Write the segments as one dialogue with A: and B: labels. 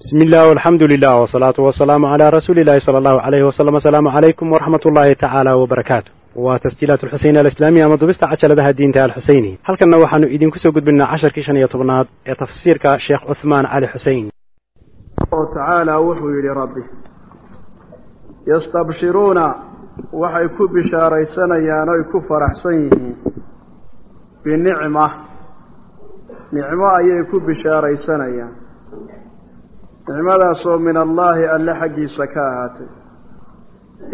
A: bismi illah alxamdu lilah wsalaatu wasalaamu calaa rasuuli illahi sala allahu alayhi wasalam asalaamu calaykum waraxmat ullaahi tacaala wbarakaatu waa tasjiilaat alxuseyn alislaamiya ama dubista cajaladaha diinta alxuseyni halkanna waxaanu idinku soo gudbinaa casharkii shan iyo tobnaad ee tafsiirka sheekh cuhmaan cali xusein
B: oo tacaala wuxuu yidhi rabbi yastabshiruuna waxay ku bishaaraysanayaan oy ku faraxsan yihiin. Binicma nicmo ayay ku bishaaraysanayaan nicmadaasoo min allaahi alle xaggiisa ka ahaatay.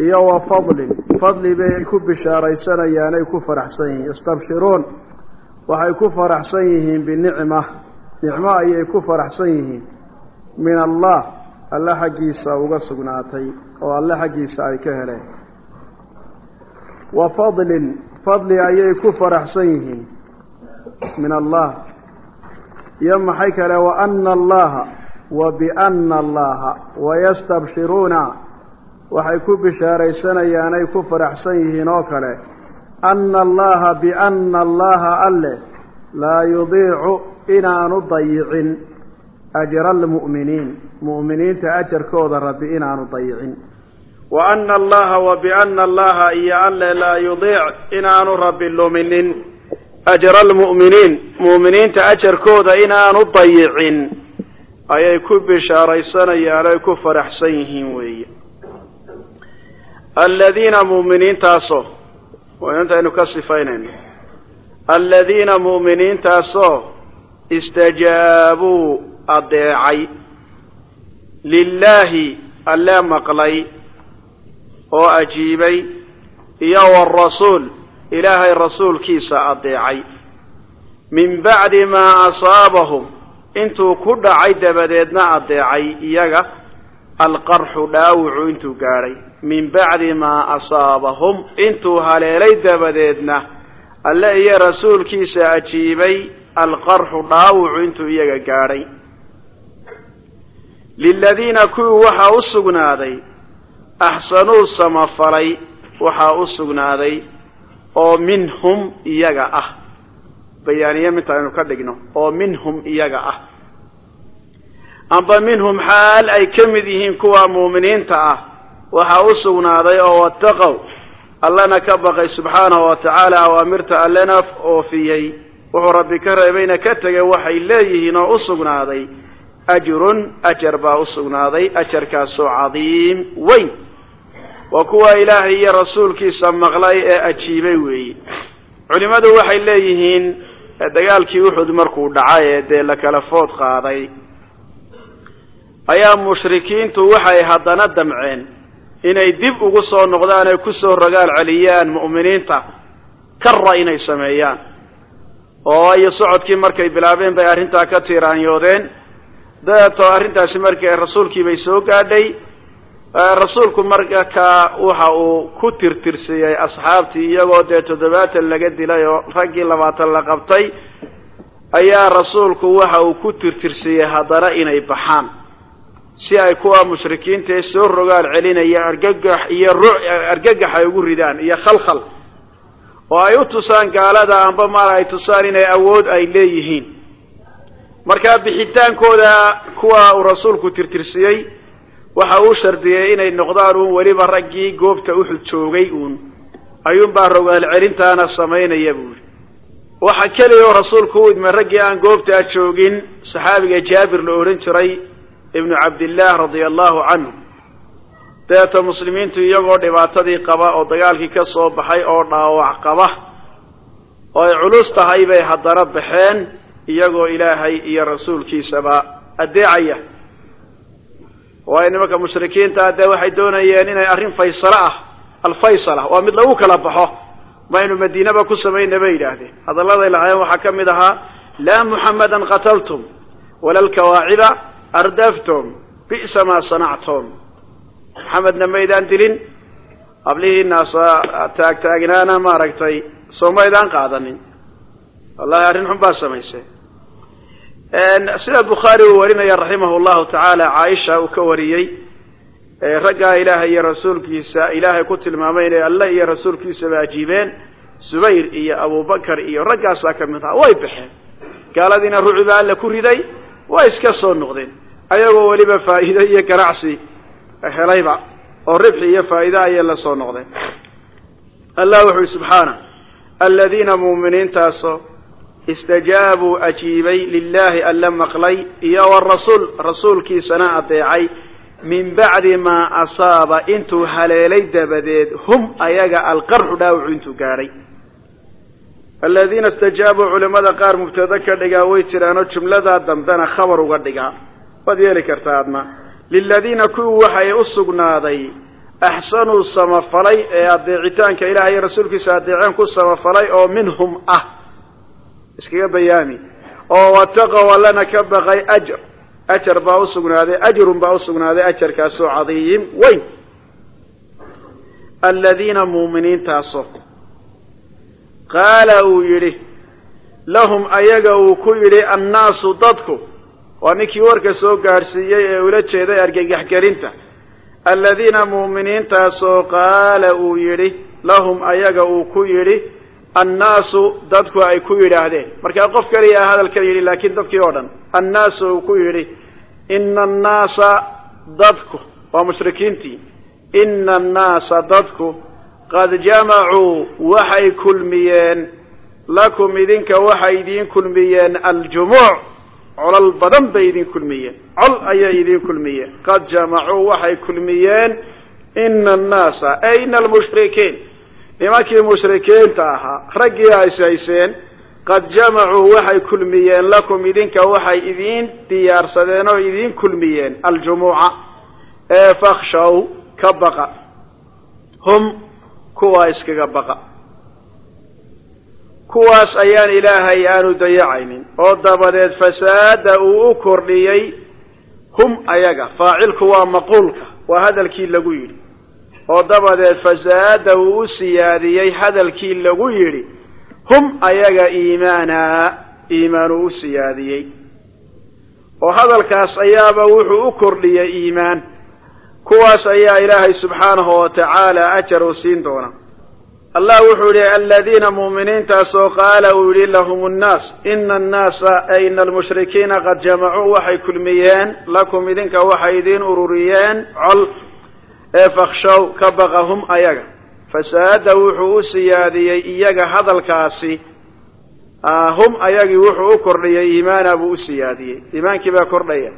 B: Iyo wa fadlin fadli bay ku bishaaraysanayaan ay ku faraxsan yihiin. Yastabshiruun waxay ku faraxsan yihiin binicma. Nicmo ayay ku faraxsan yihiin. Min allah alle xaggiisa uga sugnaatay oo alle xaggiisa ay ka heleen. Wa fadlin fadli ayay ku faraxsan yihiin. Min allah iyo maxay kale wa ana allaha wa biana allaha wayastabshiruuna waxay ku bishaaraysanayaan ay ku faraxsan yihiin oo kale ana allaha biana allaha alle laa yudiicu inaanu dayicin ajra almu'miniin. Mu'miniinta ajarkooda rabbi inaanu dayicin. wa ana allaha wa biana allaha iyo alle laa yudiic inaanu rabbi luminin ajra almu'miniin. Mu'miniinta ajarkooda inaanu dayicin ayay ku bishaaraysanayaan ay ku faraxsan yihiin weeye. Aladiina mu'miniintaasoo intaynu ka sifaynayno aladiina mu'miniintaasoo istajaabuu adeecay lilaahi alle maqlay oo ajiibay iyo warasuul ilaahay rasuulkiisa adeecay min bacdi maa asaabahum intuu ku dhacay dabadeedna adeecay iyaga alqarxu dhaawucu intuu gaadhay min bacdi maa asaabahum intuu haleelay dabadeedna alle iyo rasuulkiisa ajiibay alqarxu dhaawucu intuu iyaga gaadhay liladiina kuwii waxaa u sugnaaday axsanuu samafalay waxaa u sugnaaday oo minhum iyaga ah bayaaniye minta aynu ka dhigno oo minhum iyaga ah. Amba minhum xaal ay ka mid yihiin kuwa muuminiinta ah. Waxaa u sugnaaday oo wataqow allana ka baqay subxaanahu wa tacaala awaamirta allena oofiyey wuxuu rabbi ka reebayna ka tegay waxay leeyihiin oo u sugnaaday. Ajrun ajar baa u sugnaaday ajarkaasoo cadiim weyn. Waa kuwa ilaahay iyo rasuulkiisa maqlay ee ajiibay weeye culimmadu waxay leeyihiin dagaalkii uxud markuu dhacay ee dee la kala food qaaday ayaa mushrikiintu waxay haddana damceen inay dib ugu soo noqdaan ay ku soo rogaal celiyaan mu'miniinta karra inay sameeyaan. Oo iyo socodkii markay bilaabeen bay arrintaa ka tiiraanyoodeen. Dabeetoo arrintaasi markii rasuulkii bay soo gaadhay rasuulku markaa waxa uu ku tirtirsiyey asxaabtii iyagoo dee toddobaatan laga dilay oo raggii labaatan la qabtay ayaa rasuulku waxa uu ku tirtirsiyey haddana inay baxaan. Si ay kuwa mushrikiinta ee soo rogaal celinaya argagax iyo ru argagax ay ugu ridaan iyo khalkhal oo ay u tusaan gaalada amba maal ay tusaan inay awood ay leeyihiin. Markaa bixitaankooda kuwa uu rasuulku tirtirsiyey waxa uu shardiyey inay noqdaan uun weliba raggii goobta uxud joogay uun. Ayuunbaa rogaal celintaana samaynaya buuri waxa keliya oo rasuulku u idmay raggii aan goobtaa joogin saxaabiga jaabir la odhan jiray ibnu cabdillaah radia allahu canhu. Dabeeto muslimiintu iyagoo dhibaatadii qaba oo dagaalkii ka soo baxay oo dhaawac qaba oo ay culus tahay bay haddana baxeen iyagoo ilaahay iyo rasuulkiisaba addeecaya waayo nimanka mushrikiinta dee waxay doonayeen inay arrin faysalo ah alfaysala waa mid lagu kala baxo. Maynu madiinaba ku samayna bay yidhaahdeen. Hadalladay lahaayeen waxaa ka mid ahaa laa muxammadan qataltum wala alkawaaciba ardaftum bi'sa maa sanactum. Maxamedna maydaan dilin hablihiinaas taagtaagnaana maaragtay soo maydaan qaadanin. Wallahi arrin xun baa samaysay sida bukhaari uu warinaya raximahu llahu tacaala caaisha uu ka wariyey raggaa ilaahay iyo rasuulkiisa ilaahay ku tilmaamay inay alle iyo rasuulkiisaba ajiibeen subayr iyo abubakar iyo raggaasaa ka mid ahaa way baxeen gaaladiina ruci baa alle ku riday way iska soo noqdeen. Ayagoo weliba faa'iide iyo ganacsi helayba oo ribxi iyo faa'iide ayay la soo noqdeen. Allah wuxu uhi subxaana aladiina muuminiintaasoo istajaabuu ajiibay lilaahi alla maqlay iyo warasuul rasuulkiisana adeecay. Min bacdi maa asaaba intuu haleelay dabadeed hum ayaga alqarxu dhaawacu intuu gaadhay aladiina istajaabuu culimada qaar mubtado ka dhigaa way jiraanoo jumladaa dambena khabar uga dhigaa waad yeeli kartaa adna liladiina kuwii waxay u sugnaaday axsanuu samafalay ee adeecitaanka ilaah iyo rasuulkiisa adeeceen ku samafalay oo minhum ah iskaga bayaami. Oo wataqow allana ka baqay ajar ajar baa usugnaaday ajrun baa usugnaaday ajarkaasoo cadiim weyn. Aladiina muuminiintaasoo qaala uu yidhi lahum ayaga uu ku yidhi annaasu dadku. Waa ninkii warka soo gaadhsiiyey ee ula jeeday argagaxgelinta aladiina muuminiintaasoo qaala uu yidhi lahum ayaga uu ku yidhi annaasu dadku ay ku yidhaahdeen. Markaa qof keliya hadalkan yidhi laakiin dadkii oo dhan annaasu uu ku yidhi ina annaasa dadku waa mushrikiintii ina annaasa dadku qad jamacuu waxay kulmiyeen lakum idinka waxay idiin kulmiyeen aljumuuc colal badan bay idin kulmiyeen col ayay idin kulmiyeen qad jamacuu waxay kulmiyeen ina annaasa ay ina almushrikiin nimankii mushrikiinta ahaa raggii aysayseen qad jamacuu waxay kulmiyeen lakum idinka waxay idiin diyaarsadeen oo idiin kulmiyeen aljumuuca ee fakshaw ka baqa. Hum kuwaa iskaga baqa. Kuwaas ayaan ilaahay aanu dayacaynin oo dabadeed fasaada uu u kordhiyey. Hum ayaga faacilku waa maquulka waa hadalkii lagu yidhi oo dabadeed fasaada uu u siyaadiyey hadalkii lagu yidhi hum ayaga iimaana iimaanuu u siyaadiyey. Oo hadalkaas ayaaba wuxuu u kordhiyey iimaan kuwaas ayaa ilaahay subxaanahu wa tacaala ajar uu siin doona. Allah wuxuu yihi aladiina muuminiintaasoo qaala uu yihi lahum nnaas ina annaasa ay ina almushrikiina qad jamacuu waxay kulmiyeen lakum idinka waxay idiin ururiyeen col ee fakshaw ka baqa hum ayaga. Fasaada wuxuu u siyaadiyey iyaga hadalkaasi. Hum ayagii wuxuu u kordhiyey iimaana buu u siyaadiyey. Iimaankii baa kordhaya.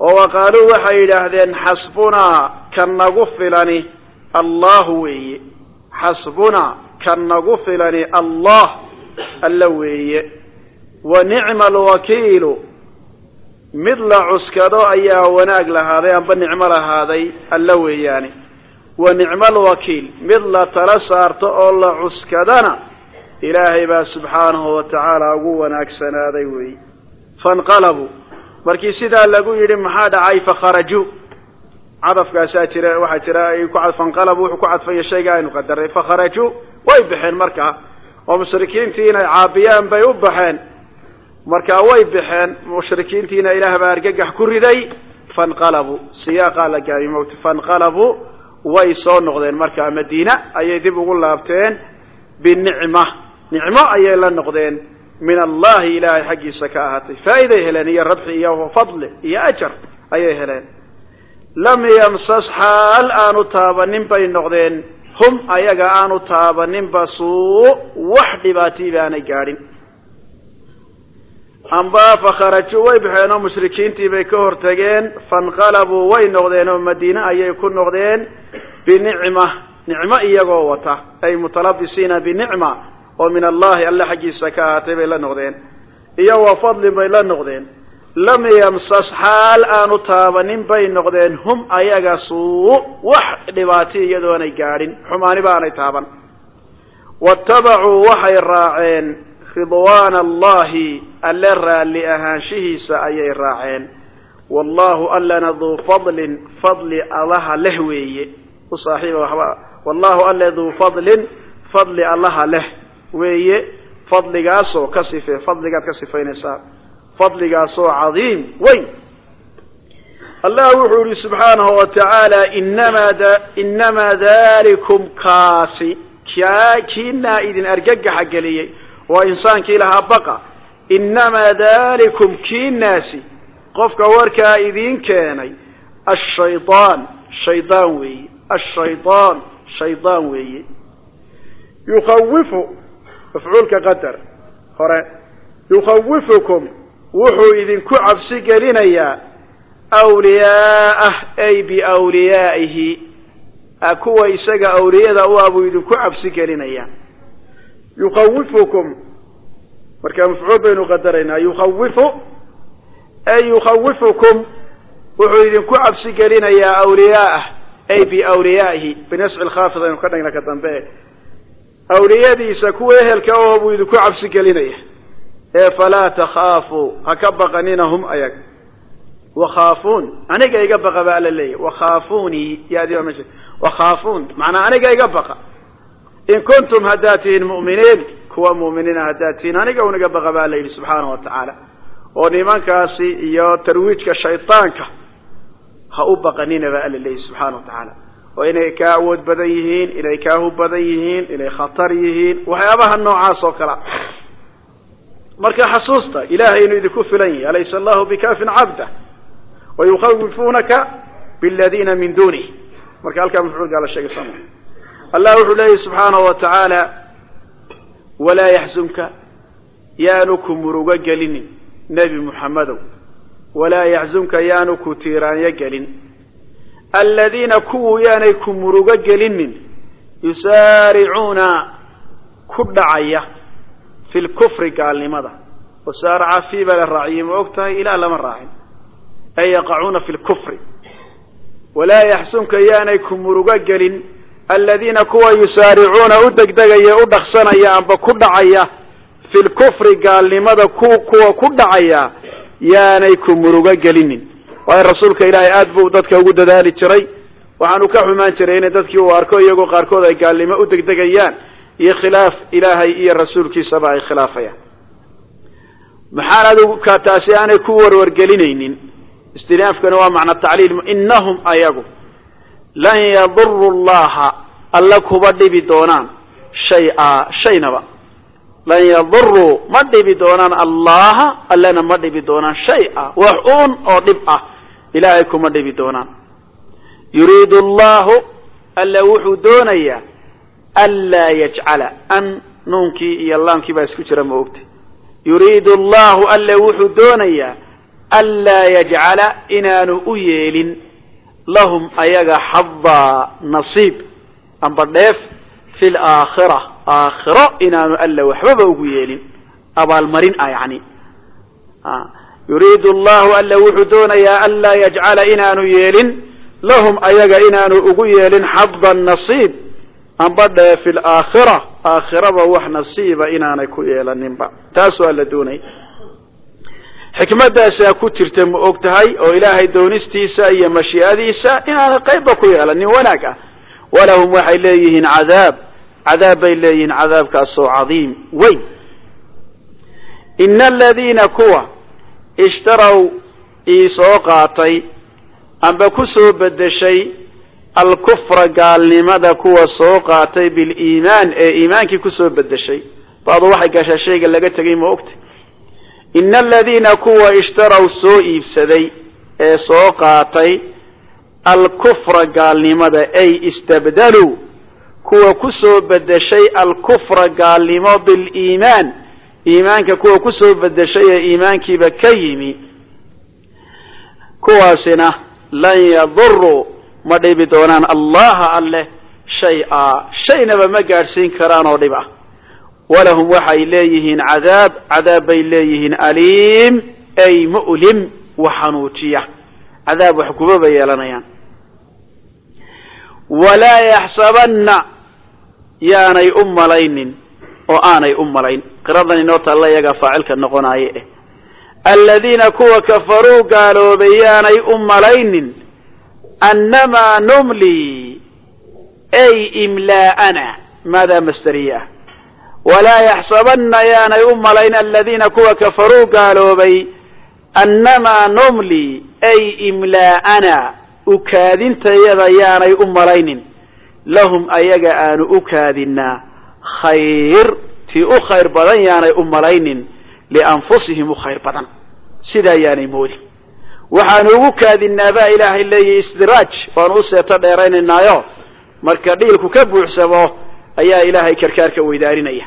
B: Oo wa qaaluu waxay yidhaahdeen xasbunaa ka nagu filani allahu weeye. Xasbunaa ka nagu filani allah alla weeye. Wa nicma alwakiilu mid la cuskado ayaa wanaag lahaaday amba nicmo lahaaday alla weeyaani. Wa nicmo alwakiil mid la tala saarto oo la cuskadana ilaahay baa subxaanahu wa tacaala ugu wanaagsanaaday weeye fanqalabuu markii sidaa lagu yidhi maxaa dhacay? Fakharajuu cadafkaasaa jira waxaa jira fanqalabu wuxuu ku cadfanya shayga aynu qadaray. Fakharajuu way baxeen markaa. Oo mushrikiintii inay caabiyaan bay u baxeen markaa way baxeen mushrikiintiina ilaah baa argagax ku riday fanqalabuu siyaaqaa la gaabi mowt fanqalabuu way soo noqdeen markaa madiina ayay dib ugu laabteen binicma nicmo ayay la noqdeen min allahi ilaahay xaggiisa ka ahaatay faa'iday heleen iyo rabxi iyo fadli iyo ajar ayay heleen. Lam yamsas xaal aanu taabanin bay noqdeen hum ayaga aanu taabaninba suu wax dhibaatii baanay gaadhin amba fakharajuu way baxeen oo mushrikiintii bay ka hortageen. Fanqalabuu way noqdeen oo madiine ayay ku noqdeen. Binicma nicmo iyagoo wata. Ay mutalabisiina binicma oo min allahi alle xaggiisa ka ahaatay bay la noqdeen. Iyo wa fadlin bay la noqdeen. Lam yamsas xaal aanu taabanin bay noqdeen. Hum ayaga suu wax dhibaati iyadoonay gaadhin. Xumaani baanay taaban. Watabacuu waxay raaceen ridwaana allahi alle raalli ahaanshihiisa ayay raaceen. Wallahu allana duu fadlin fadli allaha leh weeye. U saaxiiba waxba wallahu alle duu fadlin fadli allaha leh weeye. Fadligaasoo ka sife fadligaad ka sifaynaysaa. Fadligaasoo cadiim weyn. Allah wuxuu yihi subxaanahu wa tacaala inamaa dalikum kaasi. Kaa kiinaa idin argagaxa geliyey waa insaankii lahaa baqa. Inamaa dalikum kiinaasi qofka warkaa idiin keenay ashayaan shaydaan weeye. Ashayaan shaydaan weeye. Yukhawifu mafcuulka qadar hore. Yukhawifukum wuxuu idinku cabsi gelinayaa awliyaa'ah ay biawliyaa'ihi. Kuwa isaga awliyada u ah buu idinku cabsi gelinayaa yukhawifukum marka mafcuul baynu qadaraynaa yukhawifu ay yukhawifukum wuxuu idinku cabsi gelinayaa awliyaa'ah ay biawliyaa'ihi binasci lkhaafid aynu ka dhigna ka dambe awliyadiisa kuwa ehelka oo buu idinku cabsi gelinaya ee falaa takhaafuu ha ka baqanina hum ayaga wakhaafuun aniga iga baqa baa alla leeyahy wakhaafuunii yaadiba ma wakhaafuun macnaa aniga iga baqa in kuntum haddaad tihiin mu'miniin kuwa mu'miniina haddaad tihiin aniga un iga baqa baa la yidhi subxaanahu wa tacaala oo nimankaasi iyo tarwiijka shaydaanka ha u baqanina baa alla leeyahy subxaana wa tacaala oo inay kaa awood badan yihiin inay kaa hub badan yihiin inay khatar yihiin waxyaabaha noocaas oo kalea marka xasuusta ilahay inuu idinku filan yahay alaysa allahu bikafin cabdah wayukhawifunaka biladiina min dunih marka halkaa mafcuulkaa la sheegay sama allah wuxuu leeyahy subxaanahu wa tacaala walaa yaxzunka yaanu ku murugo gelinin nebi muxammedow walaa yaxzunka yaanu ku tiiraanyo gelin. Aladiina kuwuu yaanay ku murugo gelinin yusaaricuuna ku dhacaya fi lkufri gaalnimada. Wasaaraca fii la raaciyey ma og tahay ilaa lama raacin. Ay yaqacuuna fi lkufri walaa yaxsunka yaanay ku murugo gelin aladiina kuwa yusaaricuuna u degdegaya u dhaqsanaya amba ku dhacaya fi lkufri gaalnimada ku kuwa ku dhacaya yaanay ku murugo gelinin. Waayo rasuulka ilaahay aad buu dadka ugu dadaali jiray. Waxaanu ka xumaan jiray inay dadkii uu arko iyagoo qaarkood ay gaalnimo u degdegayaan iyo khilaaf ilaahay iyo rasuulkiisaba ay khilaafayaan. Maxaan adigu taasi aanay ku warwargelinaynin. Istinaafkana waa macna tacliil inahum ayagu lan yaduru llaha alla kuba dhibi doonaan shay-a shaynaba lan yaduruu ma dhibi doonaan allaha allana ma dhibi doonaan shay-a wax uun oo dhib ah ilaahay kuma dhibi doonaan yuriidu allahu alla wuxuu doonayaa anlaa yajcala an nuunkii iyo laamkii baa isku jira ma ogta yuriidu allahu alla wuxuu doonayaa anlaa yajcala inaanu u yeelin lahum ayaga xadaa nasiib amba dheef fi laakhira aakhiro inaanu alla waxbaba ugu yeelin. Abaalmarin ah yani yuriidu allahu alla wuxuu doonayaa anlaa yajcala inaanu yeelin. Lahum ayaga inaanu ugu yeelin xada nasiib amba dhee fi laakhira aakhiraba wax nasiiba inaanay ku yeelaninba. Taas waa la doonaya xikmadaasaa ku jirta ma og tahay oo ilaahay doonistiisa iyo mashii'adiisa inaanay qaybba ku yeelanin wanaag ah. Walahum waxay leeyihiin cadaab. Cadaab bay leeyihiin cadaabkaasoo cadiim. Weyn. Ina aladiina kuwa ishtaraw ii soo qaatay amba ku soo bedeshay alkufra gaalnimada kuwa soo qaatay biliimaan ee iimaankii ku soo bedeshay baadu waxay gashaa shayga laga tegay ma ogta ina aladiina kuwa ishtaraw soo iibsaday ee soo qaatay alkufra gaalnimada ay istabdaluu kuwa ku soo bedeshay alkufra gaalnimo biliimaan iimaanka kuwa ku soo bedeshay ee iimaankiiba ka yimi. kuwaasina lan yaduruu ma dhibi doonaan allaha alleh shay-a shaynaba ma gaadhsiin karaan oo dhib ah walahum waxay leeyihiin cadaab cadaab bay leeyihiin aliim ay mu'lim wax xanuujiya. Cadaab wax kubaba yeelanayaan. Walaa yaxsabanna yaanay u malaynin oo aanay u malayn. Qiradan inoo taalla iyagaa faacilka noqonaaye eh. Aladiina kuwa kafaruu gaaloobay yaanay u malaynin annamaa numli ay imlaa'ana maadaa masderiye ah walaa yaxsabanna yaanay u malayn aladiina kuwa kafaruu gaaloobay annamaa numli ay imlaa'ana ukaadintayada yaanay u malaynin lahum ayaga aanu u kaadinnaa khayr tii u khayr badan yaanay u malaynin lianfusihim u khayr badan sidaa yaanay moodin waxaanu ugu kaadinaa baa ilaahay leeyahy istidraaj waanu u seeto dheeraynaynaayo marka dhiilku ka buuxsamo ayaa ilaahay karkaarka weydaarinaya.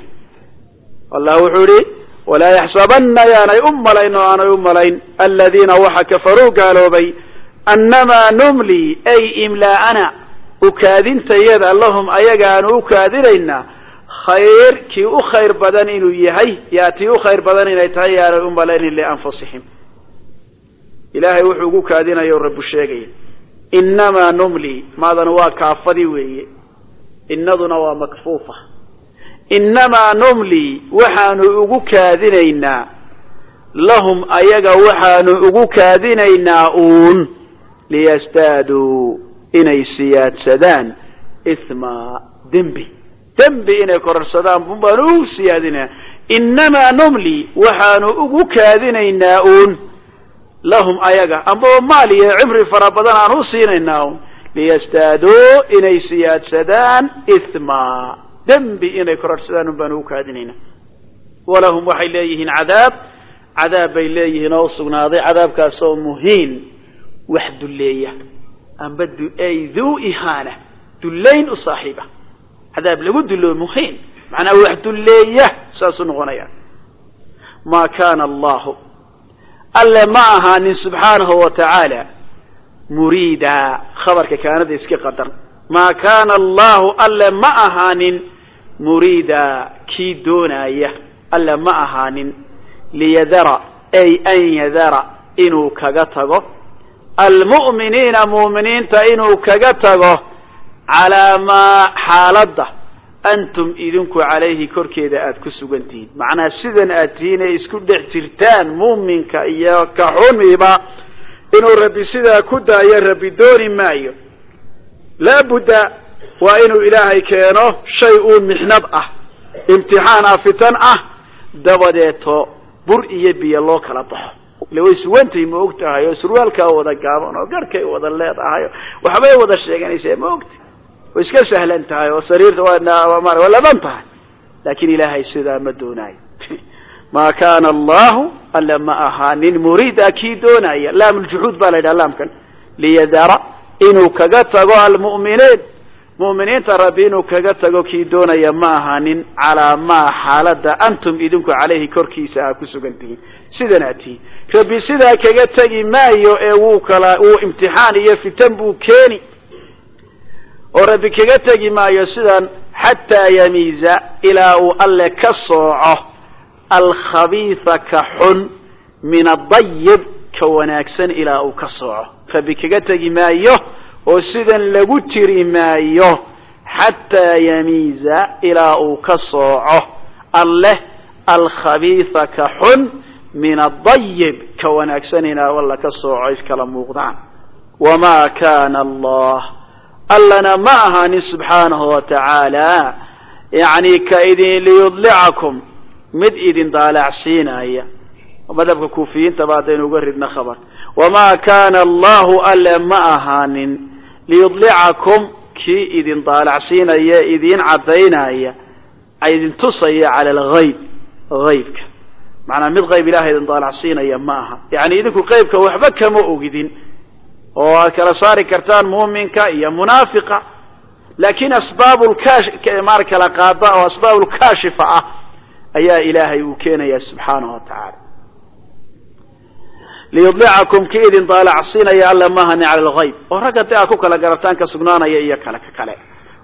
B: Allah wuxuu idhi walaa yaxsabanna yaanay u malayn oo aanay u malayn. Aladiina waxa kafaruu gaaloobay annamaa numli ay imlaa'ana ukaadintayada lahum ayaga aanu u kaadinaynaa khayr kii u khayr badan inuu yahay yaa tii u khayr badan inay tahay yaanay u malaynin lianfusihim ilaahay wuxuu ugu kaadinaya o rabbu sheegaya innamaa numli maadan waa kaafadii weeye innaduna waa makfuufa. Innamaa numli waxaanu ugu kaadinaynaa. Lahum ayaga waxaanu ugu kaadinaynaa uun. Liyastaaduu inay siyaadsadaan ithma dembi. Dembi inay kororsadaan bun baanu ugu siyaadinaa. Innamaa numli waxaanu ugu kaadinaynaa uun. Lahum ayaga ambaba maal iyo cimri fara badan aan u siinaynaa un liyastaaduu inay siyaadsadaan ithma dembi inay kororsadaan un baanu ugu kaadinaynaa walahum waxay leeyihiin cadaab cadaab bay leeyihiin oo usugnaaday cadaabkaasoo muhiin wax dulleeya amba ay duu ihaana dullayn u saaxiiba cadaab lagu dulloo muhiin macnaa wax dulleeya saasuu noqonaya maa kaana allahu alle ma ahaanin subxaanahu wa tacaala muriida khabarka kaanada iska qadar. Maa kaana allahu alle ma ahaanin muriida kii doonaaya alle ma ahaanin. Liyadara ay an yadara inuu kaga tago. Almu'miniina mu'miniinta inuu kaga tago. Calaa maa xaaladda antum idinku calayhi korkeeda aada ku sugan tihiin macnaa sidan aad tihiin ee isku dhex jirtaan muuminka iyo ka xumiba inuu rabbi sidaa ku daayo rabbi dooni maayo. Laabudda waa inuu ilaahay keeno shay uun mixnad ah imtixaan ah fitan ah dabadeeto bur iyo biyo loo kala baxo. Ile way suwantay ma og oo surwaalkaa wada gaaban oo garhkay wada leedahay waxbay wada sheeganaysaa ma ogta way iska sahlan tahay oo sariirta waa laban tahay. Laakin ilaahay sidaa ma doonaayo maa kaana allahu alla ma ahaanin muriida kii doonaya. Laam ljuxuud baa la yidhaha laamkan. Liyadara inuu kaga tago almu'miniin. Mu'miniinta rabbi inuu kaga tago kii doonaya ma ahaanin calaa maa xaaladda antum idinku calayhi korkiisa aa ku sugan tihiin. Sidan aad tihiin rabbi sidaa kaga tegi maayo ee wuu kala wuu imtixaan iyo fitan buu keeni. Oo rabbi kaga tegi maayo sidan xataa yamiiza ilaa uu alle ka sooco alkhabiisa ka xun min adayib ka wanaagsan ilaa uu ka sooco. Rabbi kaga tegi maayo oo sidan lagu tiri maayo xataa yamiiza ilaa uu ka sooco. Alleh alkhabiisa ka xun min adayib ka wanaagsan ilaa alla ka sooco iskala muuqdaan. Wamaa kaana allah. Allana ma ahaanin subxaanahu wa tacaala. Yani ka idin liyudlicakum mid idin daalacsiinaya. Madhabka kuufiyiintaba haddaynu uga ridna khabar. Wamaa kaana allahu alle ma ahaanin liyudlicakum kii idin daalacsiinaya idin caddaynaya idin tusaya cala algayb haybka macanaa mid qayb ilahay idin daalacsiinaya ma aha. Yani idinku qaybka waxba kama ogidin oo aad kala saari kartaan muuminka iyo munaafiqa. Laakin asbaab mar kala qaada oo asbaab lkaashifa ah ayaa ilaahay uu keenaya subxaanahu wa tacaala. Liyudlicakum ki idin daalacsiinaya alla mahani cala algayb oo ragga di aad ku kala garataan ka sugnaanaya iyo kale ka kale.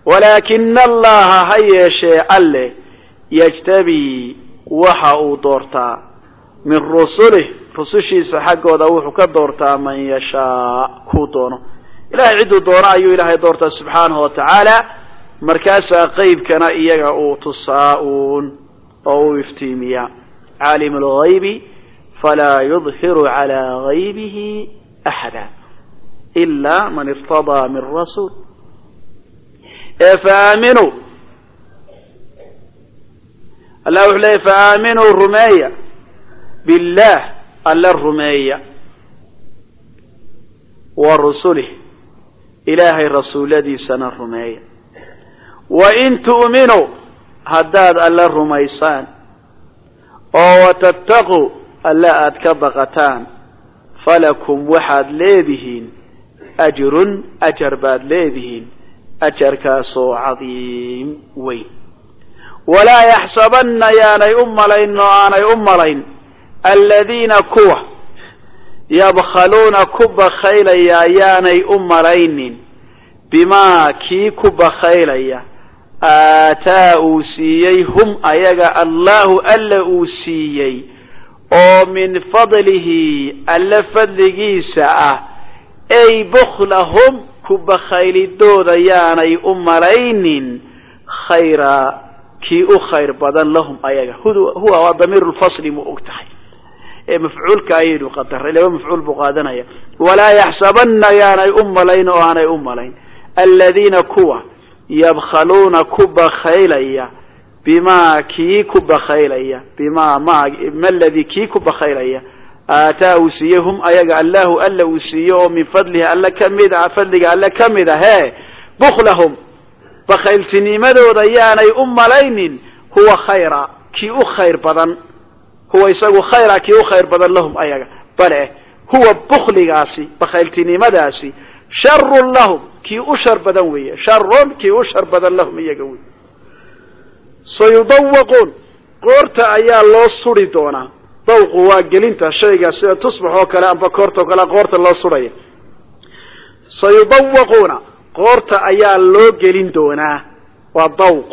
B: Walaakina allaha ha yeeshee alle yajtabii waxa uu doortaa. Min rusulih rusushiisa xaggooda wuxuu ka doortaa man yashaa kuu doono. Ilahay cidduu doono ayuu ilaahay doortaa subxaanahu wa tacaala. Markaasaa qeybkana iyaga uu tusaa uun oo uu iftiimiyaa caalim lgaybi falaa yudhiru calaa gaybihi axada ila man irtadaa min rasuul ee faaaminuu allah wuxuu leeyay faaaminuu rumeeya billaah alla rumeeya wa rusulih ilaahay rasuuladiisana rumeeya wa in tu'minuu haddaad alla rumaysaan oo watattaquu alla aad ka baqataan falakum waxaad leedihiin ajrun ajar baad leedihiin ajarkaasoo cadiim weyn. Walaa yaxsabanna yaanay u malayn oo aanay u malayn aladiina kuwa yabkhaluuna ku bakhaylaya yaanay u malaynin bimaa kii ku bakhaylaya aataa uu siiyey hum ayaga allahu alla uu siiyey oo min fadlihi alle fadligiisa ah ay bukhlahum ku bakhaylidooda yaanay u malaynin khayra kii u khayr badan lahum ayaga. Huwa waa damiiru lfasli mu og tahay. Ee mafcuulka ayaynu qadaray laba mafcuul buu qaadanaya. Walaa yaxsabanna yaanay u malayn oo aanay u malayn. Aladiina kuwa yabkhaluuna ku bakhaylaya. Bimaa kii ku bakhaylaya. Bimaa ma ma ladii kii ku bakhaylaya. Aataa uu siiyey hum ayaga allahu alla uu siiye oo min fadlihi alle ka mid a fadliga alle ka mid a hee bukhlahum. Bakhayltinimadooda yaanay u malaynin huwa khayra kii u khayr badan. Huwa isagu khayra kii u khayr badan lahum ayaga. Bale huwa bukhligaasi bakhayltinimadaasi sharun lahum kii u shar badan weeye. Sharun kii u shar badan lahum iyaga wey sayudawaquun qoorta ayaa loo suri doonaa. Dawqu waa gelinta shayga sida tusbax oo kale amba koorta oo kale qoorta loo suraya. Sayudawaquuna qoorta ayaa loo gelin doonaa. Waa dawq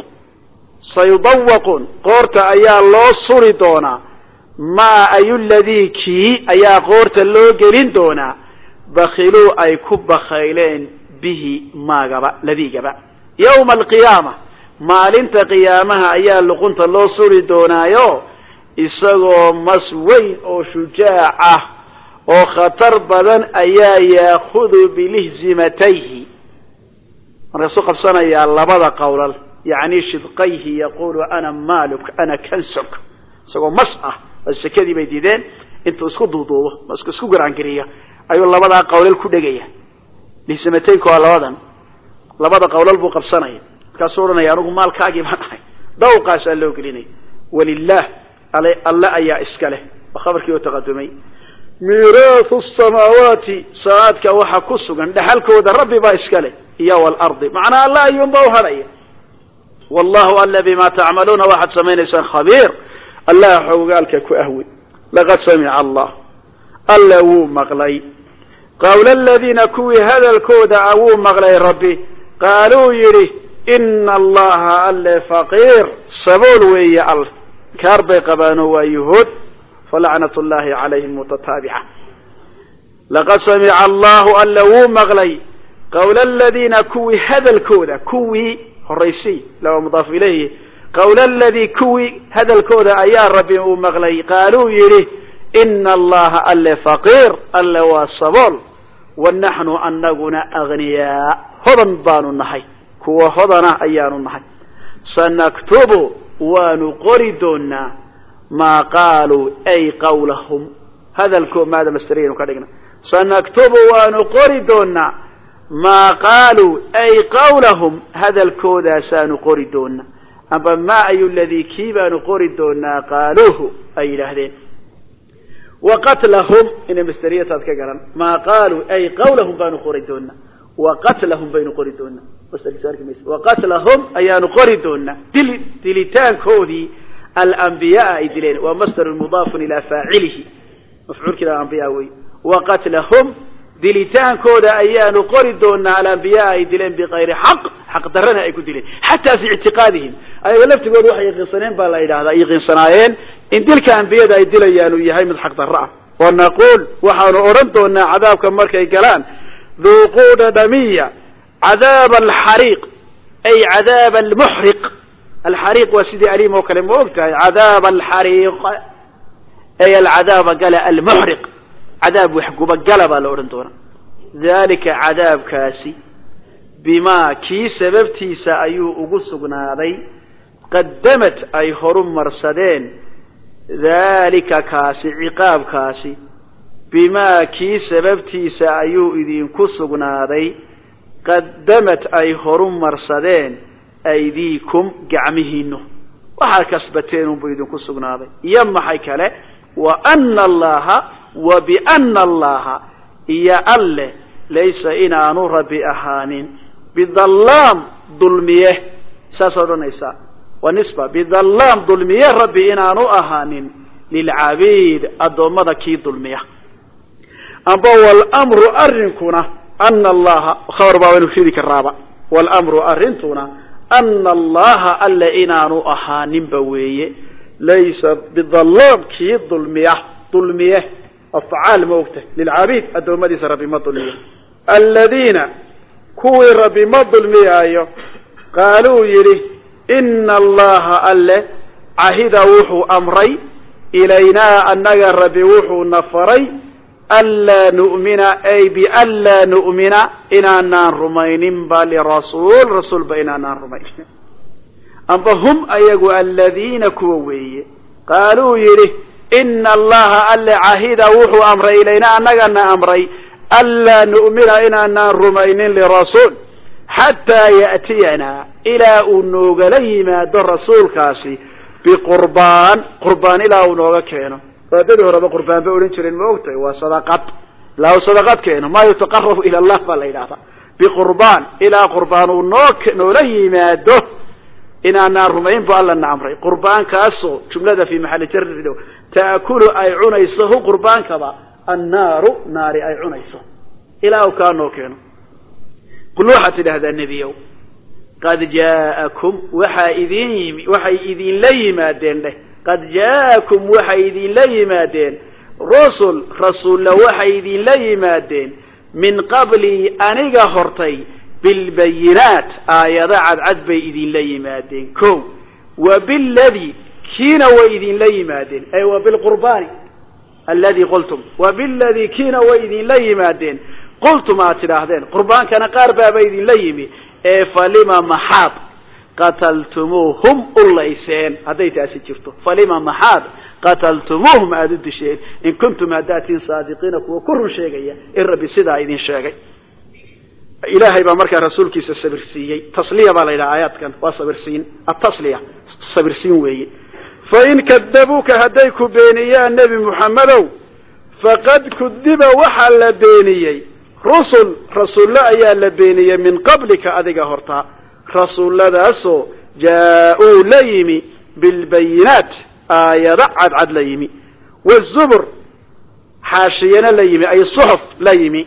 B: sayudawaquun qoorta ayaa loo suri doonaa. Maa ayu ladii kii ayaa qoorta loo gelin doonaa. Bakiluu ay ku bakhayleen bihi maagaba ladigaba yawma alqiyaama maalinta qiyaamaha ayaa luqunta loo suri doonaayo isagoo mas weyn oo shujaac ah oo khatar badan ayaa yaakudu bilihzimatayhi. Markaasuu qabsanayaa labada qowlal yacni shidqayhi yaqulu ana maaluk ana kansok isagoo mas ah sekadii bay diideen intuu isku duuduubo isku garaangeliya ayuu labadaa qawlal ku dhegaya lihzimataynku waa labadan. Labada qawlal buu qabsanaya markaasuu odhanaya anugu maalkaagii baan ahay. Dawqaasaa loo gelinaya walilah alle ayaa iska leh. Waa khabarkii oo taqadumay. Miiraathu samaawaati samaadka waxa ku sugan dhexalkooda rabbi baa iska leh. Iyo walardi macnaa alla ayuunba u hadhaya. Wallahu alla bima tacmaluuna waxaad samaynaysaan khabiir. Allah xogaalka ku ahwi laqad samica allah. Alla wuu maqlay qawla aladiina kuwii hadalkooda a wuu maqlay rabbi qaaluu yidhi ina allaha alle faqiir sabool weeye all kaar bay qabaanoo waa yuhuud falacnat llahi calayhim mutataabica laqad samica allahu alla wuu maqlay qawla aladiina kuwii hadalkooda kuwii horaysi laba mudaaf ilayhi qawla aladii kuwii hadalkooda ayaa rabbi uu maqlay qaaluu yidhi ina allaha alle faqiir alle waa sabool wa naxnu anaguna agniyaa hodan baanu nahay kuwa hodana ayaanu nahay sanaktubu waanu qori doonaa maa qaaluu ay qawlahum hadalkoo maada mastariyaynu ka dhigna sanaktubu waanu qori doonaa maa qaaluu ay qawlahum hadalkoodaasaanu qori doonaa amba maa ayu ladii kii baanu qori doonaa qaaluuhu ay yidhaahdeen wa qatlahum inay masteriyataad ka garan maa qaaluu ay qawlahum baanu qori doonaa wa qatlahum baynu qori doonaa wa qatlahum ayaanu qori doonaa dil dilitaankoodii alambiyaa ay dileen. Waa masdar mudaafun ilaa faacilihi. Mafcuulkiina ambiya wey wa qatlahum dilitaankooda ayaanu qori doonaa alambiyaa ay dileen bikayri xaq xaq darana ay ku dileen. Xataa fi ictiqaadihim. Ayaga laftigooda waxay yaqiinsaneen baa la yidhahdaa yaqiinsanaayeen in dilka ambiyada ay dilayaan uu yahay mid xaq darro ah. Wa naquul waxaanu odhan doonaa cadaabka markay galaan duuquu dhadhamiya cadaab alxariiq ay cadaab almuxriq. Alxariiq waa sidii aliim oo kale ma og tahay cadaab alxariiq ay alcadaaba gala almuxriq cadaab waxgubagala baa la odhan doonaa. Dalika cadaabkaasi bimaa kii sababtiisa ayuu ugu sugnaaday qadamad ay horu marsadeen daalika kaasi ciqaabkaasi bimaa kii sababtiisa ayuu idinku sugnaaday qadamad ay horu marsadeen aydiikum gacmihiinu waxaad kasbateen unbuu idinku sugnaaday. Iyo maxay kale? Wa ana allaha wa biana allaha iyo alleh laysa inaanu rabbi ahaanin. Bidallaam dulmiye. Saas odhanaysaa waa nisba bidallaam dulmiye rabbi inaanu ahaanin. Lilcabiid addoommada kii dulmiya. Amba wlmru arrinkuna ana allaha khabar baa waynu ridi karaaba wlmru arrintuna ana allaha alle inaanu ahaaninba weeye. Laysa bidallaam kii dulmiya dulmiye afcaal ma ogta lilcabiid addoommadiisa rabbi ma dulmiyo aladiina kuwii rabbi ma dulmiyaayo qaaluu yidhi ina allaha alle cahida wuxuu amray ilaynaa annaga rabbi wuxuuna faray anlaa nu'mina ay bianlaa nu'mina inaanaan rumayninba lirasuul rasuulba inaanaan rumaynin amba hum ayagu aladiina kuwa weeye qaaluu yidhi ina allaha alle cahida wuxuu amray ilaynaa annagana amray. Anlaa nu'mina inaanaan rumaynin lirasuul xataa ya'tiyanaa ilaa uu noogala yimaado rasuulkaasi biqurbaan qurbaan ilaa uu nooga keeno. Waadadii horeba qurbaan bay odhan jireen ma ogtahay? Waa sadaqad. Ilaa uu sadaqad keeno maa yutaqarabu ila allah baa la yidhahdaa biqurbaan ilaa qurbaan uu noo noola yimaado. Inaanaan rumayn bu allana amray. Qurbaankaasoo jumlada fi maxalli jarrido ta'kulu ay cunayso hu qurbaankaba annaaru naari ay cunayso. Ilaa uu kaa noo keeno. Qul waxaad tidhahdaa nebiyow qad jaa'akum waxaa idin yimi waxay idinla yimaadeen dheh. Qad jaa'akum waxay idinla yimaadeen. Rusul rasuulla waxay idinla yimaadeen. Min qablii aniga hortay bilbayinaat aayado cadcad bay idinla yimaadeen. Ko wa kiina way idinla yimaadeen. Ay wa bilqurbaani alladii qultum. Wa biladii kiina way idinla yimaadeen. Qultum aad tidhaahdeen. Qurbaankana qaar baaba idinla yimi. Ee falima maxaad qataltumuuhum u layseen. Hadday taasi jirto. Falima maxaad qataltumuuhum aada u disheen. In kuntum haddaatiin saadiqiina kuwa ku run sheegaya in rabbi sidaa idin sheegay. Ilaahay baa markaa rasuulkiisa sabirsiiyey. Tasliya baa la yidhaha aayaadkan waa sabirsiin. Atasliya sabirsiin weeye fain kadabuuka hadday ku beeniyaan nebi muxammedow faqad kudiba waxaa la beeniyey rusul rasuullo ayaa la beeniyey min qablika adiga hortaa rasuulladaasoo jaa-uu la yimi bilbayinaat aayado cadcad la yimi wazubur xaashiyana la yimi ay suxuf la yimi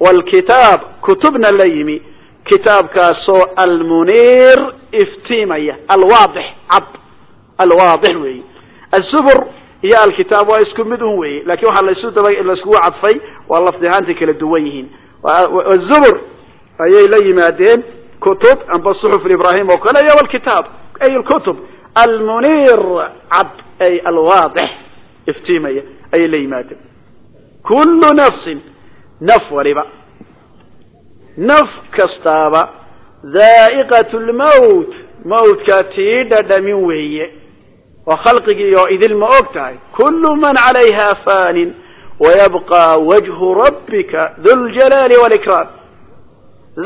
B: wlkitaab kutubna la yimi kitaabkaasoo almuniir iftiimaya alwaadix cad alwaadix weeyi azubur iyo alkitaab waa isku mid un weeye laakiin waxaa lasu laiskugu cadfay waa lafdi ahaantay kala duwan yihiin. Azubur ayay la yimaadeen kutub amba suxuf ibrahim oo kale iyo wlkitaab ay lkutub almuniir cad ay alwaadix iftiimaya ayay la yimaadeen. Kullu nafsin naf waliba. Naf kastaaba dhaa'iqat lmawt mawtkaa tii dhadhamin weeye oo khalqigii oo idil ma og tahay. Kullu man calayha fanin wayabqa wajhu rabbika dhuljalaali walikraam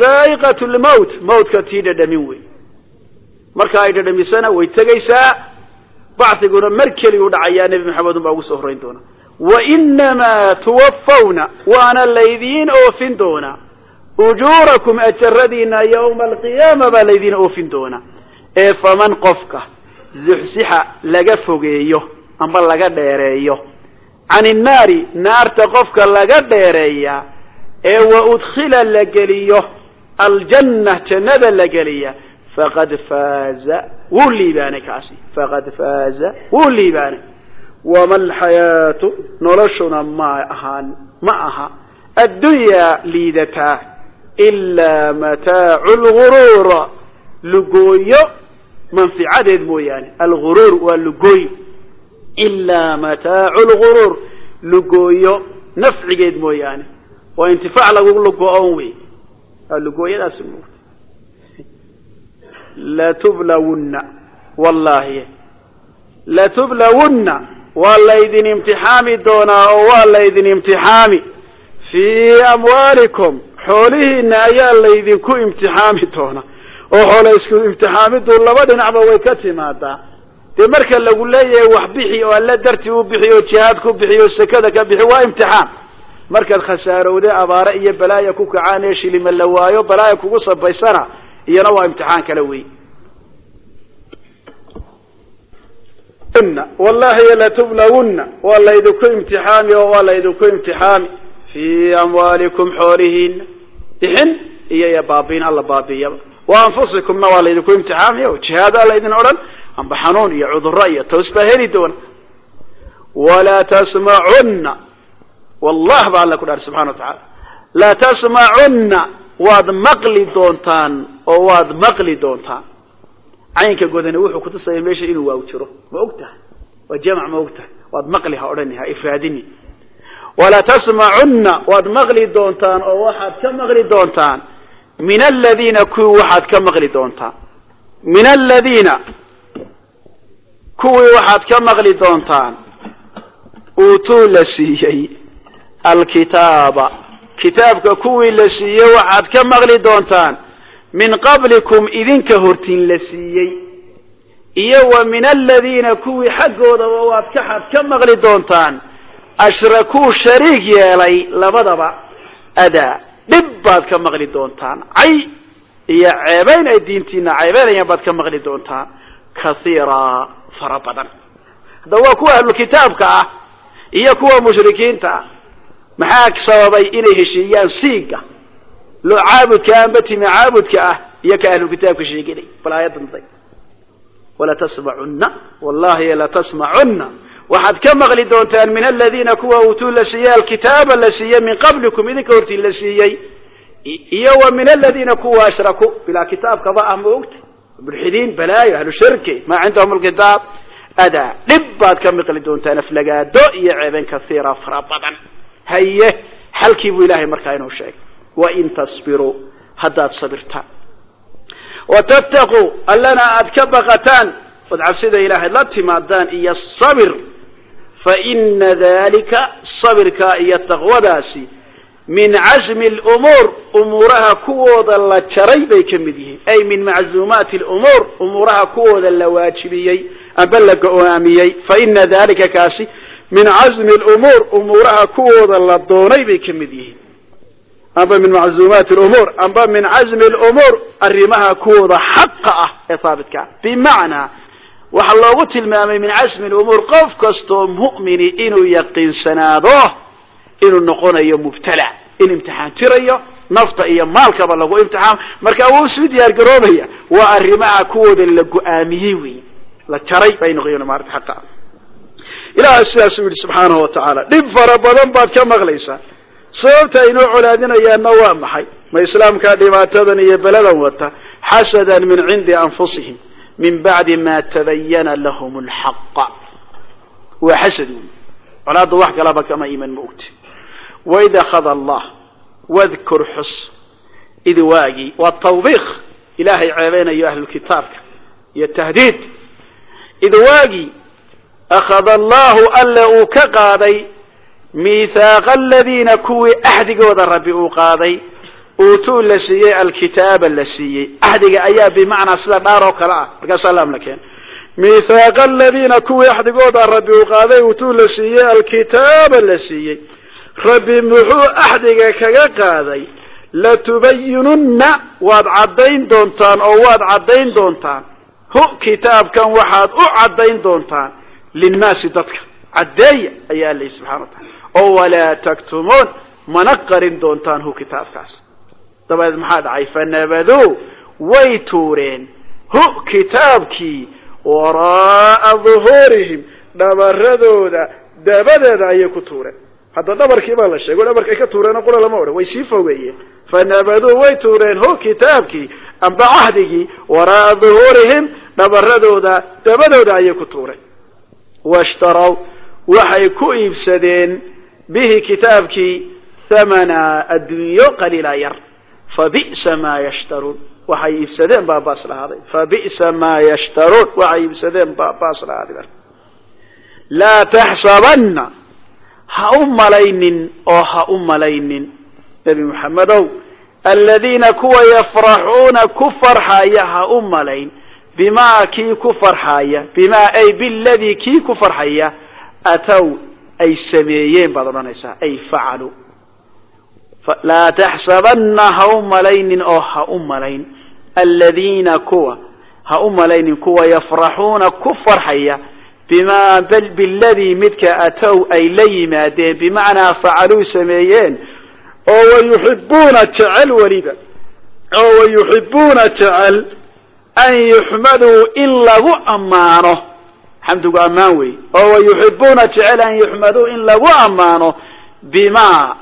B: dhaa'iqat lmawt mawtka tii dhadhamin weeye marka ay dhadhamisana way tegaysaa. Baciguna mar keli u dhacayaa nebi maxamed un baa ugu soo horrayn doona. Wainamaa tuwafawna waana laydiin oofin doonaa ujuurakum ajaradiina yawma alqiyaama baa laydiin oofin doonaa ee faman qofka zuxsixa laga fogeeyo amba laga dheereeyo. Can innaari naarta qofka laga dheereeyaa ee wa udkhila la geliyo aljanna jannada la geliya faqad faaza wuu liibaanay kaasi faqad faaza wuu liibaanay. Wama alxayaatu noloshuna ma ahaan ma aha. Addunyaa liidataa ilaa mataacu lguruur lugooyo manficadeed mooyaane alguruur waa lugooy ilaa mataacu lguruur lugooyo nafcigeed mooyaane. Waa intifaac lagu lugo-on wey waa lugooyadaas muugta latublawunna wallahi latublawunna waa laydin imtixaami doonaa oo waa laydin imtixaami. Fii amwaalikum xoolihiina ayaa laydinku imtixaami doonaa oo xoole isku imtixaamidu laba dhinacba way ka timaadaa. Dee marka lagu leeyahay wax bixi oo alla dartii u bixi oo jihaad ku bixi oo sekada ka bixi waa imtixaan. Markaad khasaarowde abaare iyo balaaya ku kacaan ee shilima la waayo balaaya kugu sabaysana iyana waa imtixaan kale wey wallahi latublawunna waa laydinku imtixaami oo waa laydinku imtixaami. Fii amwaalikum xoolihiina bixin iyo iyo baabiin alla baabiyaba wa anfusikumna waa laydinku imtixaami o jihaad alla idin odhan amba xanuun iyo cuduro iyo toos baa heli doona walaa tasmacunna wallah ba alla ku dhaar subxana wa tacaala laa tasmacunna waad maqli doontaan oo waad maqli doontaan caynka godani wuxuu kutusaya meesha inuu waaw jiro ma og tahay waa jamc ma og tahay waad maqli ha odhani ha ifraadini walaa tasmacunna waad maqli doontaan oo waxaad ka maqli doontaan min aladiina kuwii waxaad ka maqli doontaan min aladiina kuwii waxaad ka maqli doontaan. Uutuu la siiyey alkitaaba. Kitaabka kuwii la siiyey waxaad ka maqli doontaan. Min qablikum idinka hortiin la siiyey. Iyo wa min aladiina kuwii xaggoodaba waad kaxaad ka maqli doontaan. Ashrakuu shariig yeelay labadaba. Adaa dhib baad ka maqli doontaan. Cay iyo ceebayn ay diintiina ceebaynayaan baad ka maqli doontaan. Kaiiraa fara badan. Haddaba waa kuwa ahlukitaabka ah iyo kuwa mushrikiinta ah. Maxaa sababay inay heshiiyaan siiga? Loo caabudka amba time caabudka ah iyo ka ahlu kitaabka sheeginay. Bal aayaddan day. Wala tasmacunna wallahi latasmacunna waxaad ka maqli doontaan min aladiina kuwa uutuu la siiyey alkitaaba la siiyey min qablikum idinka hortiin la siiyey. Iyo wa min aladiina kuwa ashrakuu bilaa kitaabkaba ah ma ogta mulxidiin balaayo ahlu shirki maa cindahum alkitaab. Adaa dhib baad ka maqli doontaan aflagaado iyo ceeben kaiira fara badan. Haye xalkii buu ilahay markaa inuu sheegay. Wain tasbiruu haddaad sabirtaan watattaquu allana aad ka baqataan. Ood cabsida ilaahay la timaadaan iyo sabir faina dalika sabirkaa iyo taqwadaasi min casmi lumuur umuuraha kuwooda la jaray bay ka mid yihiin. ay min maczuumaati lumuur umuuraha kuwooda la waajibiyey amba la go'aamiyey. faina dalika kaasi min casmi lumuur umuuraha kuwooda la doonay bay ka mid yihiin. Amba min maczuumaati lumuur amba min casmi lumuur arrimaha kuwooda xaqa ah ee haabitka ah waxaa loogu tilmaamay min casmi lumuur qof kastoo mu'mini inuu yaqiinsanaado inuu noqonayo mubtala in imtixaan jirayo nafta iyo maalkaba lagu imtixaam. Marka wuu isu diyaar garoobaya waa arrimaha kuwooda la go'aamiyey wey la jaray bay noqoyen maarata xaqa. Ah ilaahay sidaasuu yidhi subxaanahu wa tacaala dhib fara badan baad ka maqlaysaa. Sababta aynoo colaadinayaanna waa maxay? Ma islaamkaa dhibaatadan iyo beladan wata? Xasadan min cindi anfusihim min bacdi ma tabayana lahum lxaqa waa xasad wey colaadda wax kalaba kama iman ma ogti. Waid akhada allah wadkur xus id waagii waa tawbiik ilaahay ceebeynayo ahlulkitaabka iyo tahdiid. Id waagii akhada allahu alle uu ka qaaday miithaaqa aladiina kuwii axdigooda rabbi uu qaaday uutuu la siiyey alkitaaba la siiyey. Axdiga ayaa bimacnaa sida dhaar oo kale ah. Markaasaa laamla keen. Miithaaqa aladiina kuwii axdigooda rabbi uu qaaday uutuu la siiyey alkitaaba la siiyey. Rabbi muxuu axdiga kaga qaaday latubayinunna waad caddayn doontaan oo waad caddayn doontaan. Hu kitaabkan waxaad u caddayn doontaan linnaasi dadka. Caddeeya ayaa layi subxana wa taala oo walaa taktumuun mana qarin doontaan hu kitaabkaas dabadeed maxaa dhacay? Fanabaduu way tuureen. Hu kitaabkii waraa'a duhuurihim. Dhabaradooda dabadeeda ayay ku tuureen. Hadda dhabarkii baa la sheego dhabarkay ka tuureen qura lama odhan way sii fogeeyeen. Fanabaduu way tuureen. Hu kitaabkii amba cahdigii waraa'a duhuurihim. Dhabaradooda dabadooda ayay ku tuureen. Washtaraw waxay ku iibsadeen bihi kitaabkii thamana addunyo qaliila yar fabi'sa maa yashtaruun waxay iibsadeen baa baas lahaaday fabi'sa maa yashtaruun waxay iibsadeen baa baas lahaaday marka laa taxsabanna. Ha u malaynin oo ha u malaynin. Nebi moxamedow aladiina kuwa yafraxuuna ku farxaya ha u malayn. Bimaa kii ku farxaya bimaa ay biladii kii ku farxaya atow ay sameeyeen baad odhanaysaa ay facaluu laa taxsabanna ha u malaynin oo ha u malayn. Aladiina kuwa ha u malaynin kuwa yafraxuuna ku farxaya bimaa biladii midka atow ay la yimaadeen bimacnaa facaluu sameeyeen. Oo wayuxibuuna jecel weliba oo wayuxibuuna jecel an yuxmaduu in lagu ammaano. Xamdigu ammaan wey oo wayuxibuuna jecel an yuxmaduu in lagu ammaano bimaa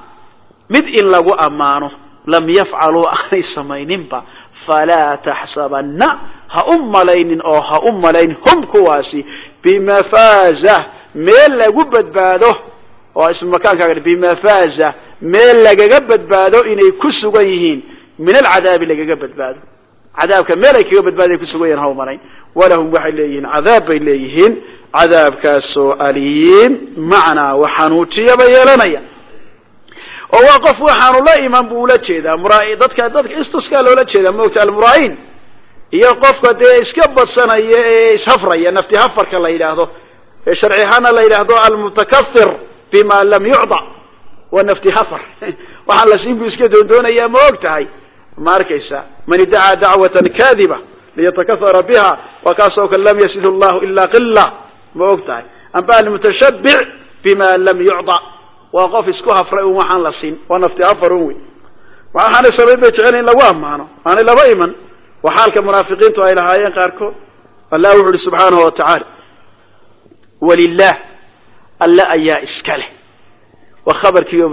B: mid in lagu ammaano lam yafcaluu aanay samayninba falaa taxsabanna ha u malaynin oo ha u malayn hum kuwaasi. Bimafaaza meel lagu badbaado oo ismu makaankaaga bimafaaza meel lagaga badbaado inay ku sugan yihiin. Min alcadaabi lagaga badbaado. Cadaabka meel ay kaga badbaado ay ku sugan yihiin ha u malayn. Walahum waxay leeyihiin cadaab bay leeyihiin. Cadaabkaasoo aliim macnaa waxanuujiyaba yeelanaya oo waa qof waxaanu la iman buu ula jeedaa mura dadka dadka istuskaa loola jeedaa moogta almuraa'iin. Iyo qofka dee iska badsanaya ee ishafraya nafti hafarka la yidhaahdo ee sharci ahaana la yidhaahdo almutakafir bima lam yucda waa nafti hafar waxaan la siin buu iska doondoonayaa ma og tahay ma arkaysa man idacaa dacwatan kadiba liyatakahara biha waa kaasoo kale lam yasid llahu ila qila ma og tahay amba almutashabic bima lam yucda waa qof isku hafray un waxaan la siin. Waa nafti hafar un wey waxaanay samayn bay jecel in lagu ammaano. Aanay laba iman. Waa xaalka munaafiqiintu ay lahaayeen qaarkood. Allah wuxu uhi subxaanahu wa tacaala walilah alle ayaa iska leh. Waa khabarkiiyo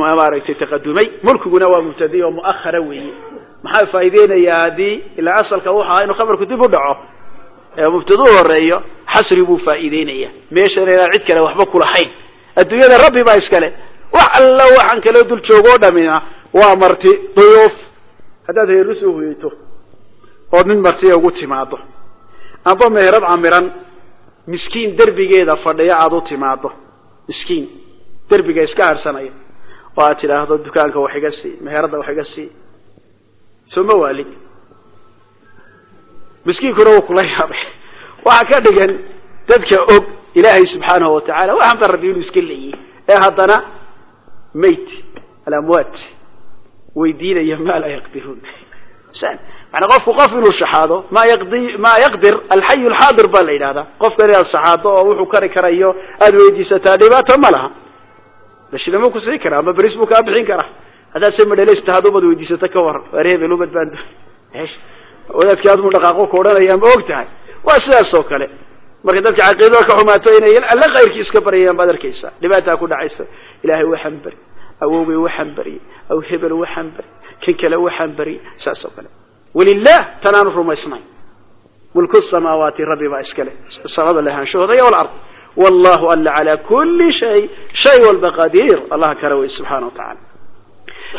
B: maaragtay taqadumay mulkiguna waa mubtadi oo mu'ahara weeye. Maxaa faa'iideynayaa haddii ilaa asalka wuxu ahaa inuu khabarku dib u dhaco? Mubtadu horeeyo xasri buu faa'iideynaya. Meeshana inaan cid kale waxba kulahayn adduunyada rabbi baa iska leh wax alla waxaan kaloo dul joogoo dhamina waa marti duyuuf haddaad heerus u hoyto ood mid martiya ugu timaado amba meherad camiran miskiin derbigeeda fadhiya aada u timaado miskiin derbiga iska harsanaya oo aad tidhaahdo dukaanka wax iga sii meheradda wax iga sii. Soo ma waali. Miskiinkuna wuu kula yaabay. Waxaa ka dhigan dadka og ilaahay subxaanahu watacaala waxaan ba rabbi inuu iska leeyihi ee haddana mayt alamwaat weydiinaya maa laa yaqdiruun yani qofku qof inuu shaxaado ma yaqdi maa yaqdir alxayu alxaadir baa la yidhahdaa qofkan inaad shaxaado oo wuxuu kari karayo aada weydiisataa dhibaato ma laha lashidamuu ku sii karaa ama beris buu kaa bixin karaa haddaad se madhalays tahad ubad weydiisata ka waran waar hebel ubad baan wadaadkii admu dhaqaaqo ku odhanaya ma og tahay waa sidaas oo kale marka dadka caqiidada ka xumaato inay alle kayrkii iska baryayaan baad arkaysaa. Dhibaataa ku dhacaysa. Ilaahay waxaan bari awowgay waxaan baryay aw hebel waxaan bari kan kale waxaan baryay saas oo kale. Walilah tanaanu rumaysnayn. Mulku samaawaati rabbi baa iska leh. Samada lahaanshahooda iyo walard wallahu alla calaa kulli shay shay walba qadiir allah kale wey subxaana wa tacaala.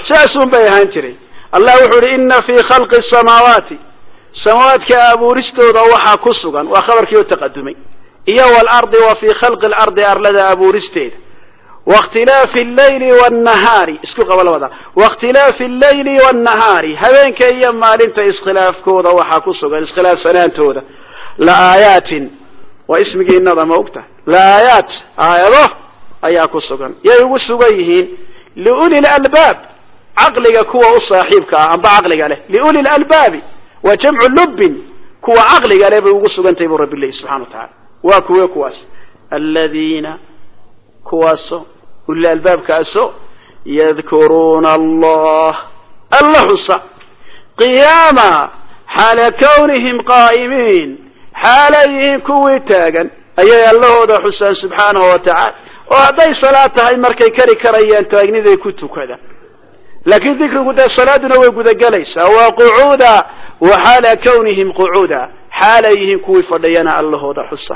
B: Saasun bay ahaan jiray. Allah wuxuu uhi ina fii khalqi samaawaati samawaadka abuuristooda waxaa ku sugan waa khabarkii oo taqadumay. Iyo waalardi wa fii khalqi alardi arlada abuuristeeda. Wakhtilaafi alleyli wannahaari isku qaba labada wakhtilaafi alleyli wannahaari habeenka iyo maalinta iskhilaafkooda waxaa ku sugan iskhilaafsanaantooda la aayaatin waa ismigii innada ma ogtahay la aayaat aayado ayaa ku sugan. Yay ugu sugan yihiin liuli lalbaab caqliga kuwa u saaxiibka ah amba caqliga leh. Liuli lalbaabi waa jamcu lubbin kuwa caqliga leh bay ugu sugantahay buu rabbi leeyi subxana wa tacaala waa kuwe kuwaas. Aladiina kuwaaso ulil albaabkaaso yadkuruuna allah alla xusa qiyaama xaala kawnihim qaa'imiin xaalay yihiin kuwii taagan. Ayay allahooda xusaan subxaanahu wa tacaala oo hadday salaad tahay markay kari karayaan taagniday ku tukadaan laakiin dikrigu dee salaaduna way gudagelaysaa waa qucuuda wa xaala kawnihim qucuuda xaalay yihiin kuwii fadhiyana allahooda xusa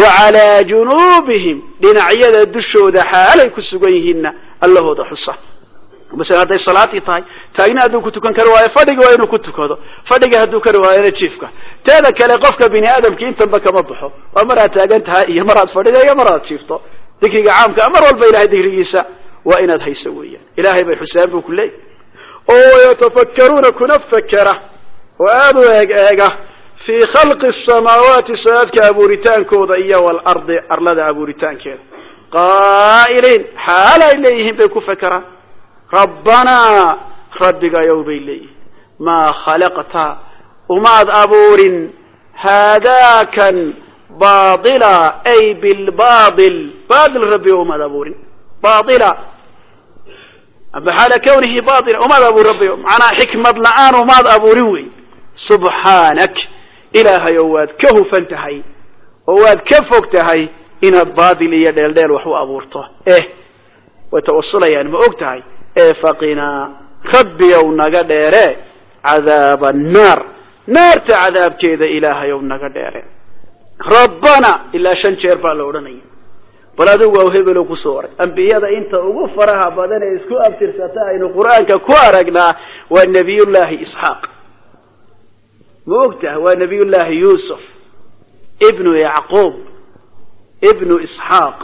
B: wa calaa junuubihim dhinacyada dushooda xaalay ku sugan yihiinna allahooda xusa masala hadday salaadii tahay taagni hadduu ku tukan kari waayo fadhiga waa inuu ku tukado. Fadhiga hadduu kari waayona jiifka. Teeda kale qofka bini aadamki intanba kama baxo. Waa maraad taagan tahay iyo maraad fadhida iyo maraad jiifto. Dikriga caamka mar walba ilahay dikrigiisa waa inaad hayso weeyaan. Ilaahay bay xuseen buu ku leeyay oo yatafakkaruuna kuna fakera oo aada u eeg eega fii khalqi asamaawaati sanaadka abuuritaankooda iyo waalardi arlada abuuritaankeeda. Qaa'iliin xaal ay leeyihiin bay ku fekeraan. Rabbanaa rabbigayow bay leeyihiin. Maa khalaqta umaad abuurin haadaakan baila ay bilbail bail rabbi umaad abuurin. Baila xaala kwnihi baila umaad abuurin rabbi. Macnaa xikmad la'aan umaad abuurin wey subxaanak ilaahayow waad ka hufan tahay oo waad ka fog tahay inaad baadil iyo dheeldheel wax u abuurto. Eh way tawasulayaan ma og tahay? Ee faqinaa rabbiyow naga dheere cadaaba annaar naarta cadaabkeeda ilaahayow naga dheere. Rabbana ilaa shan jeer baa la odhanaya bal adigu waa hebelo ku soo oray ambiyada inta ugu faraha badan ee isku abtirsata aynu qur'aanka ku aragnaa waa nebiyullaahi isxaaq ma og tahay waa nebiyullaahi yuusuf ibnu yacquub ibnu isxaaq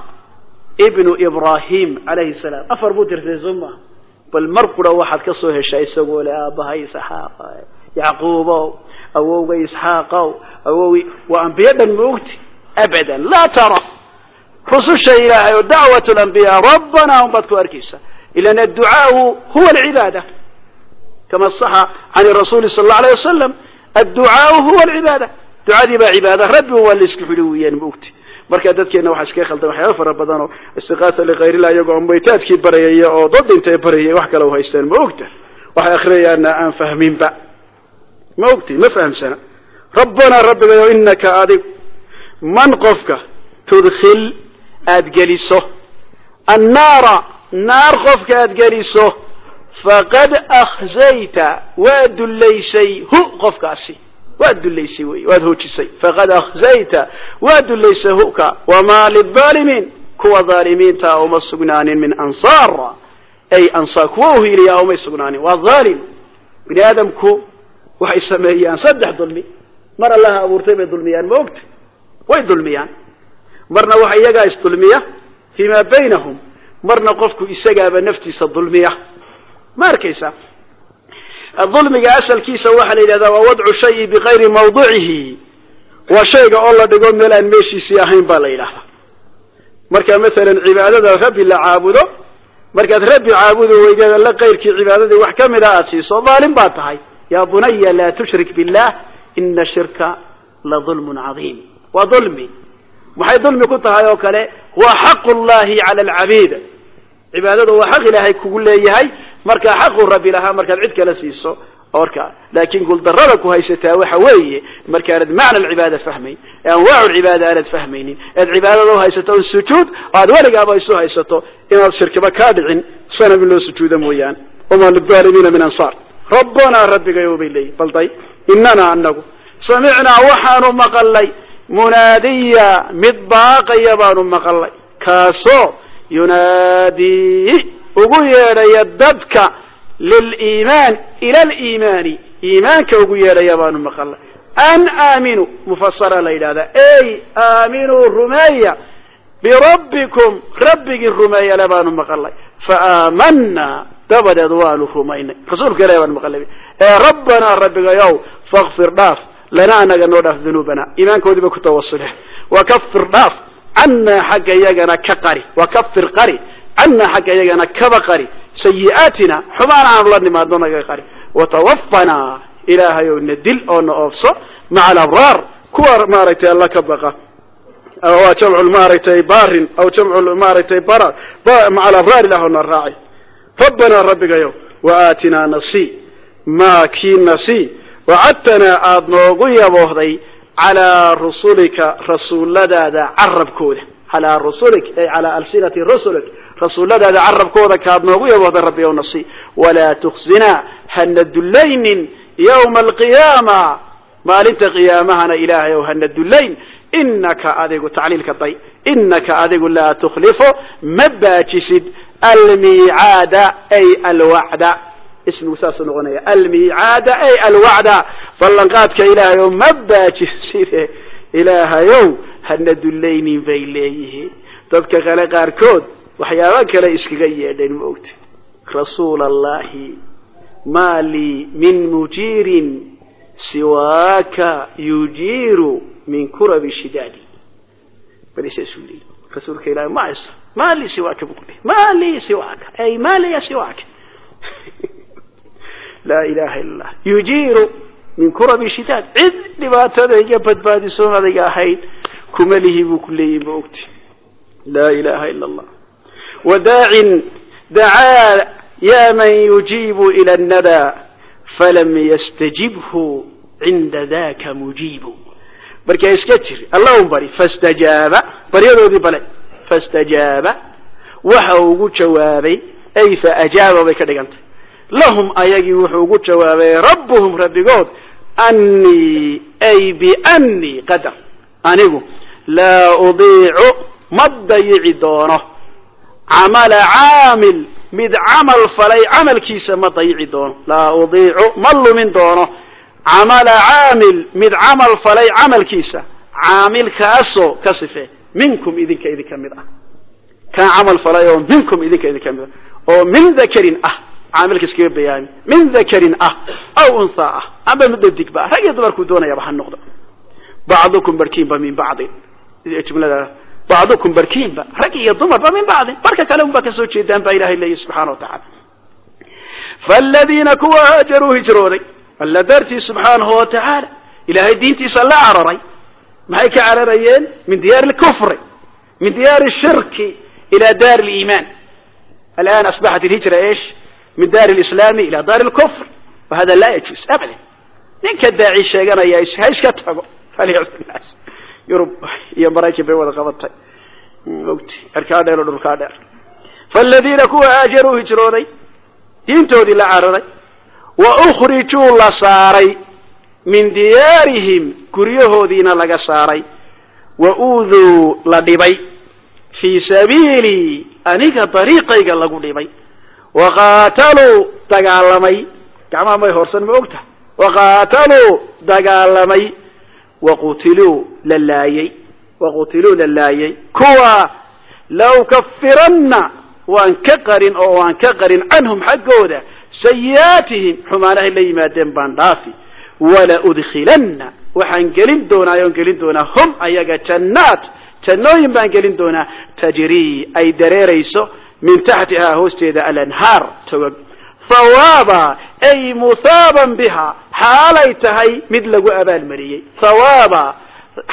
B: ibnu ibrahim calayhi salaam. Afar buu tirtay soo bal mar kura waxaad ka soo heshaa isagoo le aabahay isxaaq yacquubow awowgay isxaaqow awowi waa ambiyo dhan ma ogti? Abadan. Laa tara. Rususha ilaahay oo dacwat lambiya rabbana un baad ku arkaysaa ilan adducaau huwa alcibaada kama saxa can rasuuli sal alla alay wasalam adducaau huwa alcibaada ducadii baa cibaada rabbi waa la isku xidhi weeyaan ma ogti. Marka dadkeena waxaa iskaga khaldan waxyaaba fara badan oo istiqaasa likayrillah iyagoo ambaytaadkii baryaya oo dad intay baryaya wax kale u haystaan ma ogta? Waxay akhriyayaana aan fahminba. Ma ogti? Ma fahamsana? Rabbanaa rabbigayo inaka adig man qofka tudkil aad geliso annaara naar qofka aad geliso faqad akhzayta waad dullaysay hu qofkaasi. Waad dullaysay wey waad hoojisay. Faqad akhzayta waad dullaysay huka. Wamaa lilaalimiin kuwa dhaalimiinta uma sugnaanin min ansaar. Ay ansaar kuwa uhiiliya umay sugnaanin. Waa dhaalim bini aadamku waxay sameeyaan saddex dulmi. Mar allaha abuurtay bay dulmiyaan ma ogta way dulmiyaan. Marna waxa iyagaa isdulmiya fii ma baynahum. Marna qofku isagaaba naftiisa dulmiya ma arkaysa? Dulmiga asalkiisa waxaa la yidhahdaa waa wadcu shayi bikayri mawdicihi waa shayga oo la dhigo meel aan meeshiisii ahayn baa la yidhahdaa. Marka masalan cibaadada rabbi la caabudo markaad rabbi caabudi weydeed alla kayrkii cibaadadii wax ka mid a aada siiso dhaalim baa tahay. Yaa bunaya laa tushrik billah ina shirka la dulmun cadiim. Waa dulmi. Maxay dulmi ku tahay oo kale? Waa xaqu llahi cala alcabiid. Cibaadadu waa xaq ilaahay kugu leeyahay markaa xaqu rabbi lahaa markaad cid kala siiso orka laakiin guuldarrada ku haysataa waxa weeye markaanad macna alcibaada fahmayn anwaacu lcibaada aanad fahmaynin. Ead cibaadada u haysato un sujuud oo aad weligaaba isu haysato inaad shirkiba kaa dhicin sanam in loo sujuudo mooyaane. Wamaa lidaalimiina min ansaar. Rabbanaa rabbigayo bay leeyihiin balday inanaa anagu samicnaa waxaanu maqalnay munaadiya mid baaqaya baanu maqalnay kaasoo yunaadii ugu yeedhaya dadka liliimaan ila aliimaani iimaanka ugu yeedhaya baanu maqalnay an aaminuu mufasara la yidhahdaa ey aaminuu rumeeya birabbikum rabbigii rumeeyale baanu maqalnay faaamanaa dabadeed waanu rumaynay. Rasuulka ilahi baanu maqalnay ee rabbanaa rabbigayow fakfir dhaaf lana anaga noo dhaaf dunuubana. Iimaankoodii bay ku tawasuleen wakafir dhaaf cannaa xagga iyagana ka qari wakafir qari cannaa xagga iyagana kaba qari sayi'aatina xumaan aanu la nimaadno naga qari watawafanaa ilaahayow na dil oo na oofso maca alabraar kuwa maaragtay alla ka baqa waa jamcu maaragtay barin aw jamcu maaragtay bara maca alabraar ilaah oo na raaci rabbanaa rabbigayow wa aatinaa nasii maa kii nasii wacadtanaa aada noogu yaboohday calaa rusulika rasuuladaada carabkooda calaa rusulik ay calaa alsinati rusulik rasuuladaada carabkooda kaad noogu yaboohday rabbi ow nasi walaa tukhsinaa hana dullaynin yowma alqiyaama. Maalinta qiyaamahana ilaahay ow hana dullayn. Inaka adigu tacliilka day inaka adigu laa tukhlifo ma baajisid almiicaada ay alwacda. Ismigu saasuu noqonaya almiicaada ay alwacda. Ballanqaadka ilaahay ma baajiside ilaahayow hana dullaynin bay leeyihiin. Dadka kale qaarkood waxyaaba kale iskaga yeedheen ma ogti rasuula allahi maa lii min mujiirin siwaaka yujiiru min kurabi shidaadi. Bali saasuu leeyi rasuulka ilahi ma hayso ma lii siwaaka buu ku leeyay ma lii siwaaka ay ma liya siwaaka. Laa ilaha illa allah yujiiru min kurabi shidaad. Cid dhibaatadayga badbaadiso adayga ahayd kuma lihi buu ku leeyahy ma ogti laa ilaha ila allah wadaacin dacaa ya man yujiibu ila الnada falam ystajibhu cinda daka mujiibu markaa iska jir alla un bari fastajaaba baryadoodii bale fastajaaba waxa ugu jawaabay ay faajaaba bay ka dhigantay lahum ayagii wuxuu ugu jawaabay rabbuhum rabbigood annii ay biannii qadar anigu laa udiicu ma dayici doono camala caamil mid camal falay camalkiisa ma dayici doono. Laa udiicu ma lumin doono. Camala caamil mid camal falay camalkiisa. Caamilkaasoo ka sifee minkum idinka idinka mid ah. Kaan camal falay oo minkum idinka idinka mid ah. Oo min dakarin ah caamilka iskaga bayaami min dakarin ah aw unthaa ah. Amba mudhadigba ah rag iyo dumarkuu doonayaaba ha noqdo. Bacdukum barkiinba min bacdin. Jumlada bacdukum barkiinba rag iyo dumarba min bacdin barka kale unbaa ka soo jeedaan baa ilahay leeyahy subxana wa faaladiina kuwa haajaruu hijrooday alla dartii subxaanahu wa tacaala ilaahay diintiisa la cararay. Maxay ka cararayeen? Min diyaari lkufri min diyaari shirki ila daari liimaan. Alan asbaxat alhijra esh min daari lislaami ila daari lkufr wahada laa yajuus abadan ninka daaci sheeganaya ha iska tago. Falynas yurub iyo maraykan bay wada qabatay. Ogti. Erkaa dheer oo dhulkaa dheer. Faaladiina kuwa haajaruu hijrooday. Diintoodii la cararay. Wa ukhrijuu la saaray. Min diyaarihim guryahoodiina laga saaray. Wa uuduu la dhibay. Fii sabiilii aniga dariiqayga lagu dhibay. Wa qaataluu dagaalamay. Gacmaha may hoorsan ma ogtaha wa qaataluu dagaalamay wa qutiluu la laayey wa qutiluu la laayey kuwa law kafiranna waan ka qarin oo waan ka qarin canhum xaggooda sayi'aatihim xumaanahay la yimaadeen baan dhaafi wala udkilanna waxaan gelin doonaa oon gelin doonaa hum ayaga jannaat jannooyin baan gelin doonaa tajrii ay dareerayso min taxtihaa hoosteeda alanhaar togog hawaaba ay muhaaban biha. Xaalay tahay mid lagu abaalmariyey. Hawaaba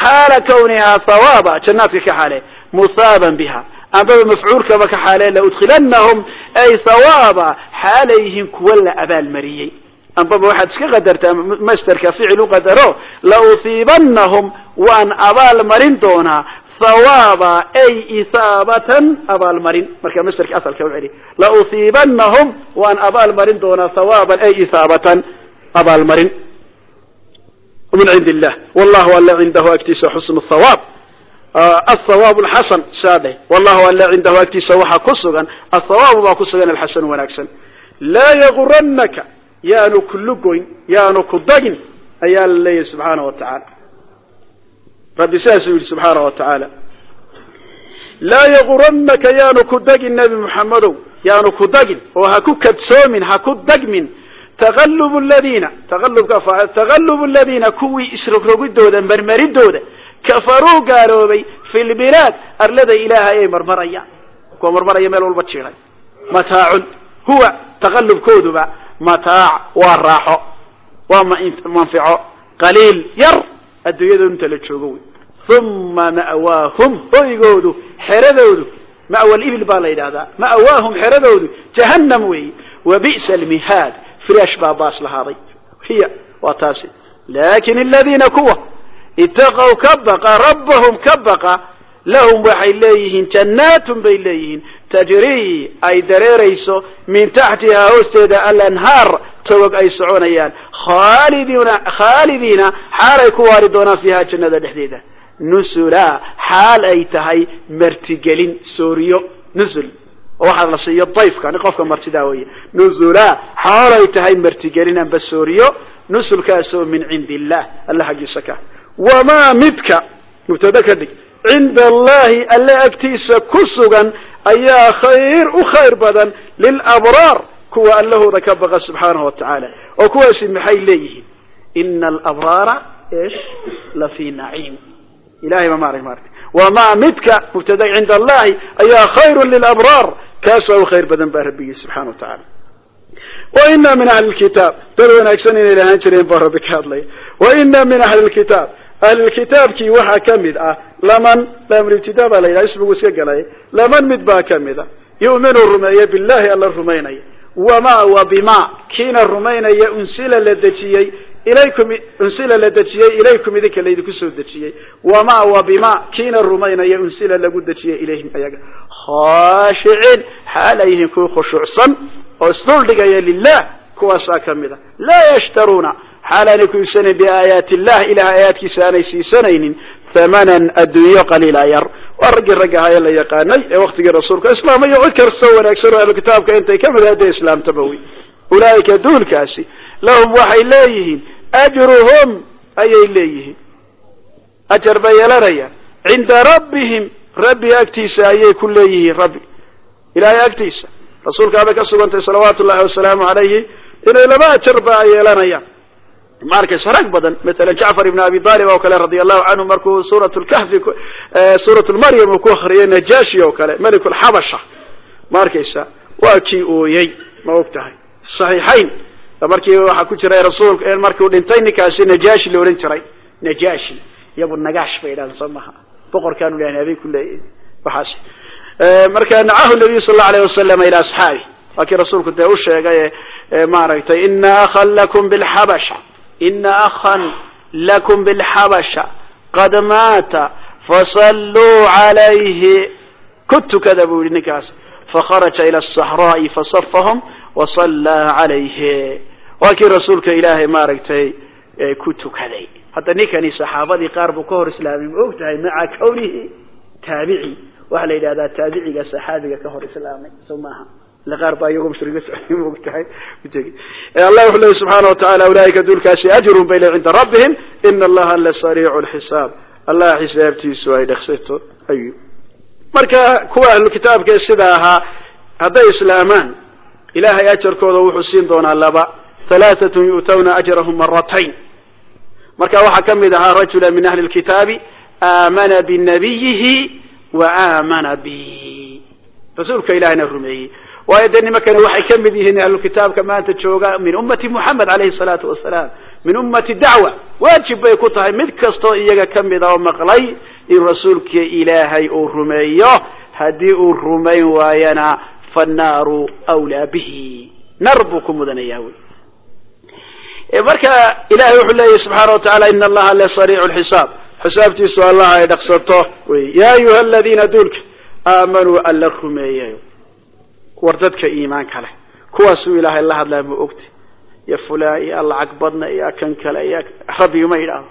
B: xaala kawnihaa hawaaba jannaadka ka xaale muhaaban biha. Ambaba mafcuulkaba ka xaalee laudkilanahum ay hawaaba xaalay yihiin kuwa la abaalmariyey. Ambaba waxaad iska qadartaa masterka ficil u qadaro lauhiibanahum waan abaal marin doonaa hawaaba ay isaabatan abaalmarin. Marka masterka asalka u celi lauhiibanahum waan abaal marin doonaa hawaaban ay isaabatan abaalmarin. Min cindi illah wallahu alla cindahu agtiisa xusnu hawaab ahawaab alxasan saa dheh wallahu alla cindahu agtiisa waxaa ku sugan athawaabu baa ku sugan alxasan wanaagsan. Laa yaguranaka yaanu ku yaanu ku dagin ayaa la leeyahy subxaana wa tacaala rabbi sidaasuu yidhi subxaana wa tacaala laa yaguranaka yaanu ku dagin nebi muxammedow yaanu ku dagin oo ha ku kadsoomin ha ku dagmin. Taqalubu ladiina taqalubka taqalubu aladiina kuwii isrogrogidooda marmaridooda kafaruu gaaloobay fi lbilaad arlada ilaahay ay marmarayaan. Kuwa marmaraya meel walba jiray. Mataacun. Huwa taqalubkooduba mataac waa raaxo waa manfico qaliil yar adduunyada inta la joogo wey uma ma'waahum hoygoodu xeradoodu ma'wa libil baa la yidhahdaa ma'waahum xeradoodu jahannam weeye wa bi'sa almihaad firaash baa baas lahaaday. Hiya waa taasi. Lakin aladiina kuwa itaqow ka baqa rabbahum ka baqa lahum waxay leeyihiin jannaatun bay leeyihiin tajrii ay dareerayso min taxtihaa hoosteeda alanhaar togog ay soconayaan. Khaalidiina khaalidiina xaalay ku waari doonaan fiiha jannada dhexdeeda. Nusula xaal ay tahay martigelin sooriyo nusul waxaa la siiyo dayfka ni qofka martidaa weeye. Nusula xaal ay tahay martigelin amba sooriyo nusulkaasoo min cindi illah alla xaggiisa ka. Wamaa midka mubtada ka dhig cinda allahi alle agtiisa ku sugan ayaa khayr u khayr badan lilabraar kuwa allahooda ka baqa subxaanahu wa tacaala oo kuwaasi maxay leeyihiin? Ina alabraara ish la fii naciim. Ilahay ba maarag maaragtay wamaa midka mubtada cinda allahi ayaa khayru lilabraar kaasoo u khayr badan baa rabbigii subxana wa ina min ahli lkitaab dad wanaagsan inay lahaan jireen baa rabbi ka hadlaya. Wa ina min ahli lkitaab ahlilkitaabkii waxaa ka mid ah laman lamribtidaa baa la yidhaha ismigu iska galay laman mid baa ka mid a yu'minu rumeeya billahi alla rumaynaya wama wa bima kiina rumaynaya unsila la dejiyey ilaykum unsila la dejiyey ilaykum idinka laydinku soo dejiyey wama wa bima kiina rumaynaya unsila lagu dejiyey ilayhim ayaga khaashiciin xaal ay yihiin kuwii khushuucsan oo isduldhigaya lilah kuwaasaa ka mid a laa yashtaruuna xaal aanay ku iibsanayn biaayaati illah ilaah aayaadkiisa aanay siisanaynin thamanan adduunyo qaliila yar waa raggii rag ahaa ee la yaqaanay ee waktigii rasuulka islaamayo cid kastoo wanaagsan oo ahlu kitaabka intay ka mid hadee islaamtaba wey ulaa'ika duulkaasi lahum waxay leeyihiin ajruhum ayay leeyihiin ajar bay yeelanayaan cinda rabbihim rabbi agtiisa ayay ku leeyihiin rabbi ilahay agtiisa rasuulkaabay ka sugantay salawaatu ullahi wasalaamu alayhi inay laba ajarba ay yeelanayaan ma arkayso rag badan maala jacfar ibn abi talib oo kale radia allahu canhu markuu suurat lkahfi suurat lmaryam uu ku akriyay najashi oo kale malik lxabasha ma arkaysa waa kii ooyey ma og tahay. Saxiixayn markii waxaa ku jiray rasuulka markiu dhintay ninkaasi najashi la odhan jiray najashi iyagu nagaash bay idhahdeen soo maha boqorkaanu leeyahay habay ku leeyihiin waxaas. Marka nacahu nabiyu sal allau alayh wasalama ila asxaabi waa kii rasuulku dee u sheegay maaragtay ina akhan lakum bilxabasha ina akhan lakum bilxabasha qad maata fasalluu calayhi ku tukada buu yihi ninkaas fakharaja ila asaxraa'i fasafahum wasallaa calayhi waa kii rasuulka ilaahay maaragtay ku tukaday hadda ninkani saxaabadii qaar buu ka hor islaamay ma og tahay maca kawnihi taabici waxaa la yidhahdaa taabiciga saxaabiga ka hor islaamay so maaha qaar baa iyagoo mushriga socday ma og tahay allah wuxuu leeyay subxaana watacaala ulaaika duulkaasi ajrun bay le cinda rabbihim ina allaha la sariicu lxisaab allah xisaabtiisu ay dheksato ayu marka kuwa ahlu kitaabkee sidaa ahaa hadday islaamaan ilahay ajarkooda wuxuu siin doonaa laba halaatatun yu'tawna ajrahum maratayn marka waxaa ka mid ahaa rajula min ahli lkitaabi aamana binabiyihi wa aamana bi rasuulka ilahina rumeeyey waayo dee nimankani waxay ka mid yihiin ahlu kitaabka maanta jooga min ummati muxamed alayhi salaatu wasalaam min ummati dacwa. Waajib bay ku tahay mid kastoo iyaga ka mid a oo maqlay in rasuulka ilaahay uu rumeeyo. Haddii uu rumayn waayana fannaaru wlaa bihi. Nar buu ku mudanayaa wy marka ilahay wuxuu leeyahy subxaana wa tacaala ina allaha la sariicu lxisaab xisaabtiisu allah ay dhaqsato wey. Ya ayuha aladiina duulka aamanuu alla rumeeyayo war dadka iimaanka leh kuwaasuu ilaahay la hadlaa ma ogti. Ya fulaan iyo lacag badna iyo kan kale iyo rabbiguma yidhaahdo.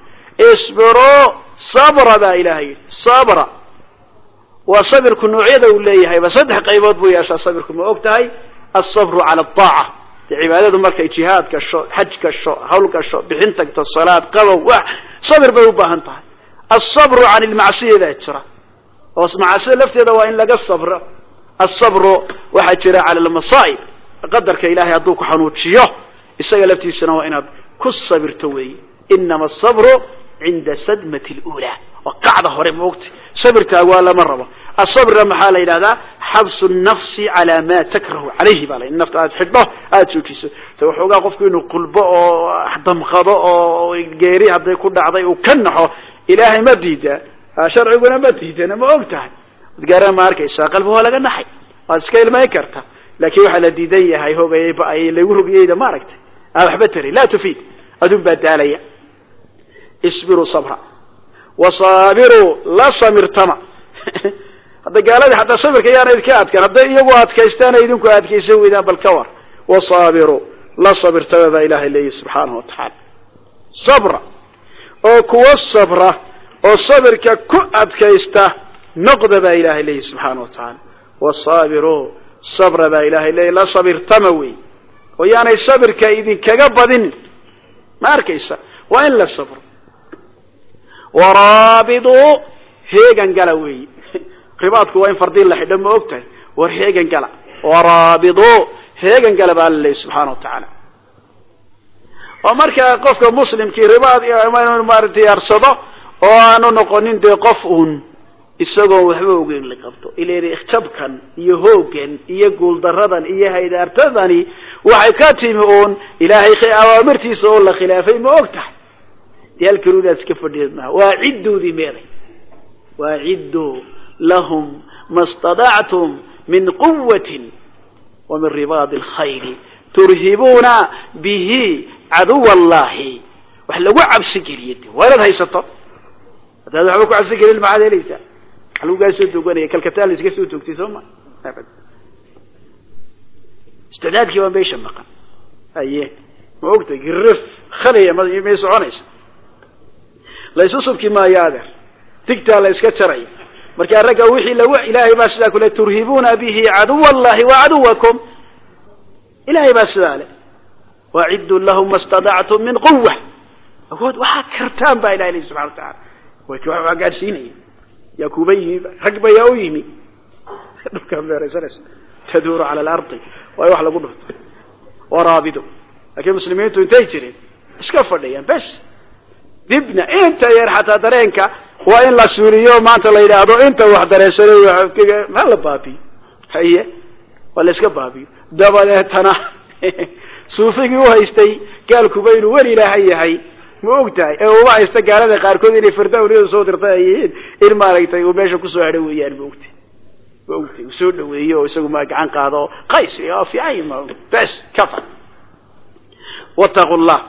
B: Isbiruu sabra baa ilahay yidhi. Sabra. Waa sabirku noocyada uu leeyahayba saddex qaybood buu yeeshaa sabirku. Ma og tahay alsabru cala aaca dee cibaadadu markay jihaad gasho xaj gasho hawl gasho bixin tagto salaad qabow wax sabir bay u baahan tahay. Alsabru can ilmacsiya baa jira. Oo macsida lafteeda waa in laga sabro alsabru waxaa jira cala almasaa'ib. Qadarka ilahay hadduu ku xanuujiyo isaga laftiisana waa inaad ku sabirto weeye. Inama asabru cinda sadmati lulaa waa qacda hore maogta sabirkaagu waa lama rabo. Asabrna maxaa la yidhahdaa xabsu nafsi calaa ma takrahu calayhi baa la in nafta aad xidho aada joojiso. Waxoogaa qofku inuu qulbo oo damqado oo geeri hadday ku dhacday uu ka naxo ilaahay ma diidaa. Sharciguna ma diidana ma og tahay adgaarana ma arkaysaa qalbi waa laga naxay. Waad iska ilmayn karta. Laakiin waxaa la diidan yahay hogayay lagu rogiyeyda ma aan waxba tarin laa tufiid adun baa daalaya. Isbiruu sabra. Wasaabiruu la samirtama. Hadda gaaladii xataa sabirka yaana idinka adkaan. Hadday iyagu adkaystaana idinku adkaysan weydaan bal ka war. Wasaabiruu la sabirtama baa ilahay leeyahy subxaanahu watacaala sabra. Oo kuwa sabra oo sabirka ku adkaysta noqda baa ilahay leeyahy subxaana wa tacaala wasaabiruu sabra baa ilahay leeyahy la sabirtama wey oo yaanay sabirka idinkaga badinin ma arkaysa waa in la sabro waraabiduu heegan gala weeyi ribaadku waa in fardiin la xidho ma og tahay war heegan gala waraabiduu heegan gala baa alla leeyahy subxaana wa tacaala oo markaa qofka muslimkii ribaad maaragtay yaarsado oo aanu noqonin dee qof uun isagoo waxba ogeyn la qabto. Ilan jabkan iyo hoogan iyo guuldaradan iyo haydaartadani waxay ka timi uun ilaahay awaamirtiisa oo la khilaafay ma og tahay? Dee halkan inaad iska fadhiid maha waa ciddoodii meeday waa cidduu lahum ma stadactum min quwatin wa min ribaadi alkhayli turhibuuna bihi caduwa allahi wax lagu cabsi geliya de waa inaad haysato. Haddaad waxba ku cabsi gelin maxaad helaysaa lagugaa soo doganaya kalkataa la iska soo toogtay soo ma? Isticdaadkii baa meesha maqan. Aye ma ogtay girif khalaya may soconaysa. La isu subki maayo adeer digtaa la iska jaray. Markaa ragga wixii lagu ilaahay baa sidaa kule turhibuuna bihi caduwa allahi wa caduwakum. Ilahay baa sidaa le waciddu lahum ma stadactum min quwa awood waxaad kartaan baa ilahay lii subxana wa taala gaadhsiinaya yaa kuba yimi rag ba yaa u yimi. Dhulkaa meeraysanaysa taduuru cala alardi waayo wax lagu dhufto. Waraabido laakiin muslimiintu intay jireen iska fadhiyaan bes. Dibna inta yar xataa dareenka waa in la suuliyo maanta la yidhaahdo inta wax dareensanay ma la baabiyo haye waa la iska baabiyo dabadeetana suufigii u haystay gaalkuba inuu weli ilaahay yahay ma og tahay ee uma haysta gaalada qaarkood inay firdawniyadu soo dirtay ay yihiin. In maaragtay uu meesha ku soo hadho weeyaan ma ogtay ma ogtay uu soo dhaweeyo oo isagu ma gacan qaado. Qays fiican ma bes kafa wattaqu llah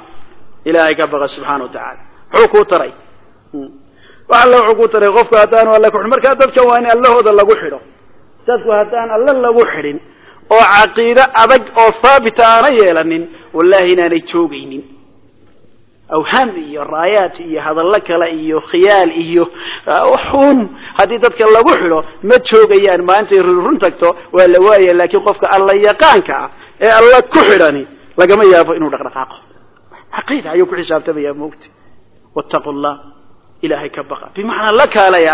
B: ilaahay ka baqa subxaana wa tacaala muxuu kuu taray. Wax alle wuxuu kuu taray qofku haddaanu alle ku xidhin. Markaa dadkan waa in allahooda lagu xidho. Dadku haddaan alle lagu xidhin oo caqiide adag oo haabita aana yeelanin wallahi inaanay joogaynin awhaam iyo raayaat iyo hadallo kale iyo khiyaal iyo xun haddii dadka lagu xidho ma joogayaan maantay run tagto waa la waaya laakiin qofka alla yaqaanka ah ee alla ku xidhani lagama yaabo inuu dhaqdhaqaaqo. Caqiida ayuu ku xisaabtamaya moogta wattaqu llah ilaahay ka baqa. Bimacnaa la kaalaya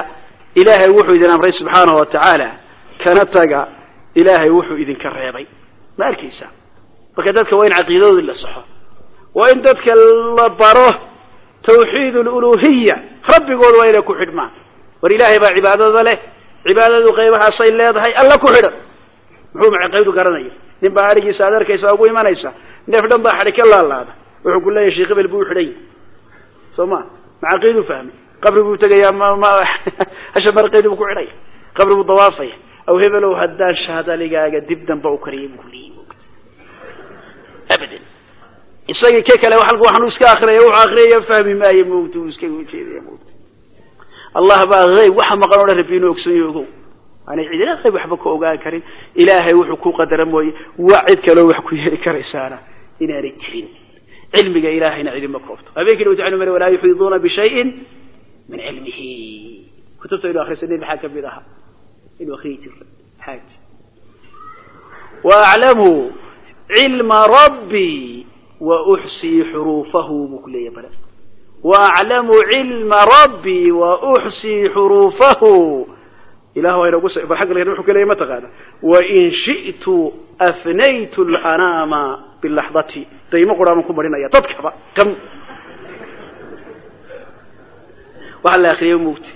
B: ilaahay wuxuu idin amray subxaanahu wa tacaala kana taga ilaahay wuxuu idinka reebay. Ma arkaysaa marka dadka waa in caqiidadoodii la saxo waa in dadka la baro tawxiid luluhiya rabbigood waa inay ku xidhmaan. War ilaahay baa cibaadada leh cibaadadu qaybahaasay leedahay alla ku xidhan. Muxuu macaqaydu garanaya? Nin baa arigiisa aad arkaysa ugu imanaysa. Neef dhan baa xadhi ka laalaada. Wuxuu ku leeyahay sheekh hebel buu xidhan yahay. Soo ma macaqiidu fahmay? Qabri buu tegayaa hasha maraqeedi buu ku xidhaya qabri buu dawaafaya. Aw hebelow haddaan shahadaligaaga dib damba u kariyay buu kuleeyahy abadan isagii ke kale waxaanu iska akriyay wuxuu akriyaya fahmi maayo moogta uu iska jeedaya moogta allah baa hayb waxa maqan o dhan rabbi inuu ogsanyo ogow. Aanay cidina qayb waxba ka ogaan karin. Ilaahay wuxuu ku qadara mooye. Waa cid kaloo wax ku yeeli karaysaana inaanay jirin. Cilmiga ilaahayna cidima koobto. Habeenkii dhawta anu mari walaa yuxiiduuna bishayin min cilmihi. Kutubta inu akhrisanay maxaa ka mid ahaa? Inu akriyi jirta xaaj. Waaclamu cilma rabbii wauxsii xuruufahu buu ku leeyahy bale waaclamu cilma rabbii wauxsii xuruufahu ilah waa inagu bal xagga wuxuu ka leeyay ma taqaana wain shi'tu afnaytu lanaama bilaxdati daymo quraaman ku marinaya dadkaba kam waxaa la akriyay mugti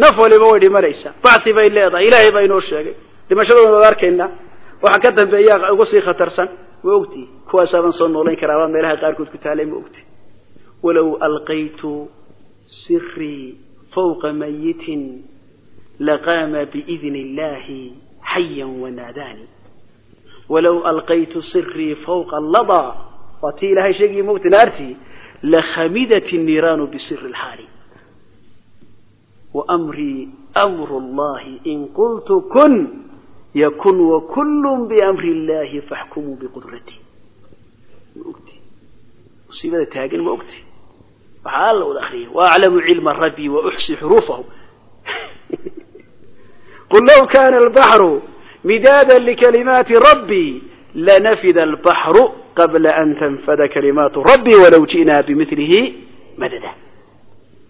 B: naf waliba way dhimanaysaa bacthi bay leedahay ilaahay baa inoo sheegay dhimashadooda waa arkaynaa waxaa ka dambeeyaa uga sii khatarsan ma ogti kuwaasaadan soo noolayn karaa baa meelaha qaarkood ku taalay ma ogti. Walow alqaytu sirii fawqa mayitin laqaama biidn illahi xayan wanaadaani walow alqaytu sirii fawqa ladaa waa tii ilahay sheegayay mogti naartii lahamidat niiraanu bisiri lxaali wamrii mru llahi in qultu kun yakun wakul biamri اllahi faxkumuu biqudrati ma ogti musiibada taagan ma ogti waxaa alla wada akriyay waaclamu cilma rabbii wauxsi xuruufahu qul low kana albaxru midaada likalimaati rabbii lanafida albaxru qabla an tanfada kalimaatu rabbii walow ji'naa bimilihi madada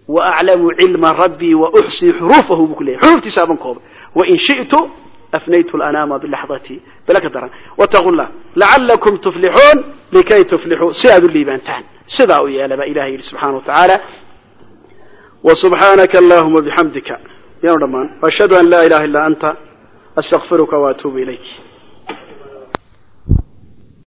B: waaclamu cilma rabbii wauxsii xuruufahu buu ku leyahy xuruuftiisa aban kooba wain shi'tu afnaytu lanaama bilaxdati bala ka daran wataqu llah lacalakum tuflixuun likay tuflixuu si aad u liibaantaan sidaa u yeela baa ilahay yidhi wa tacaala wa subxaanaka allahuma bixamdika yaanu dhammaan ashhadu an laa ilaha illaa anta astaqfiruka wa atuubu ilayk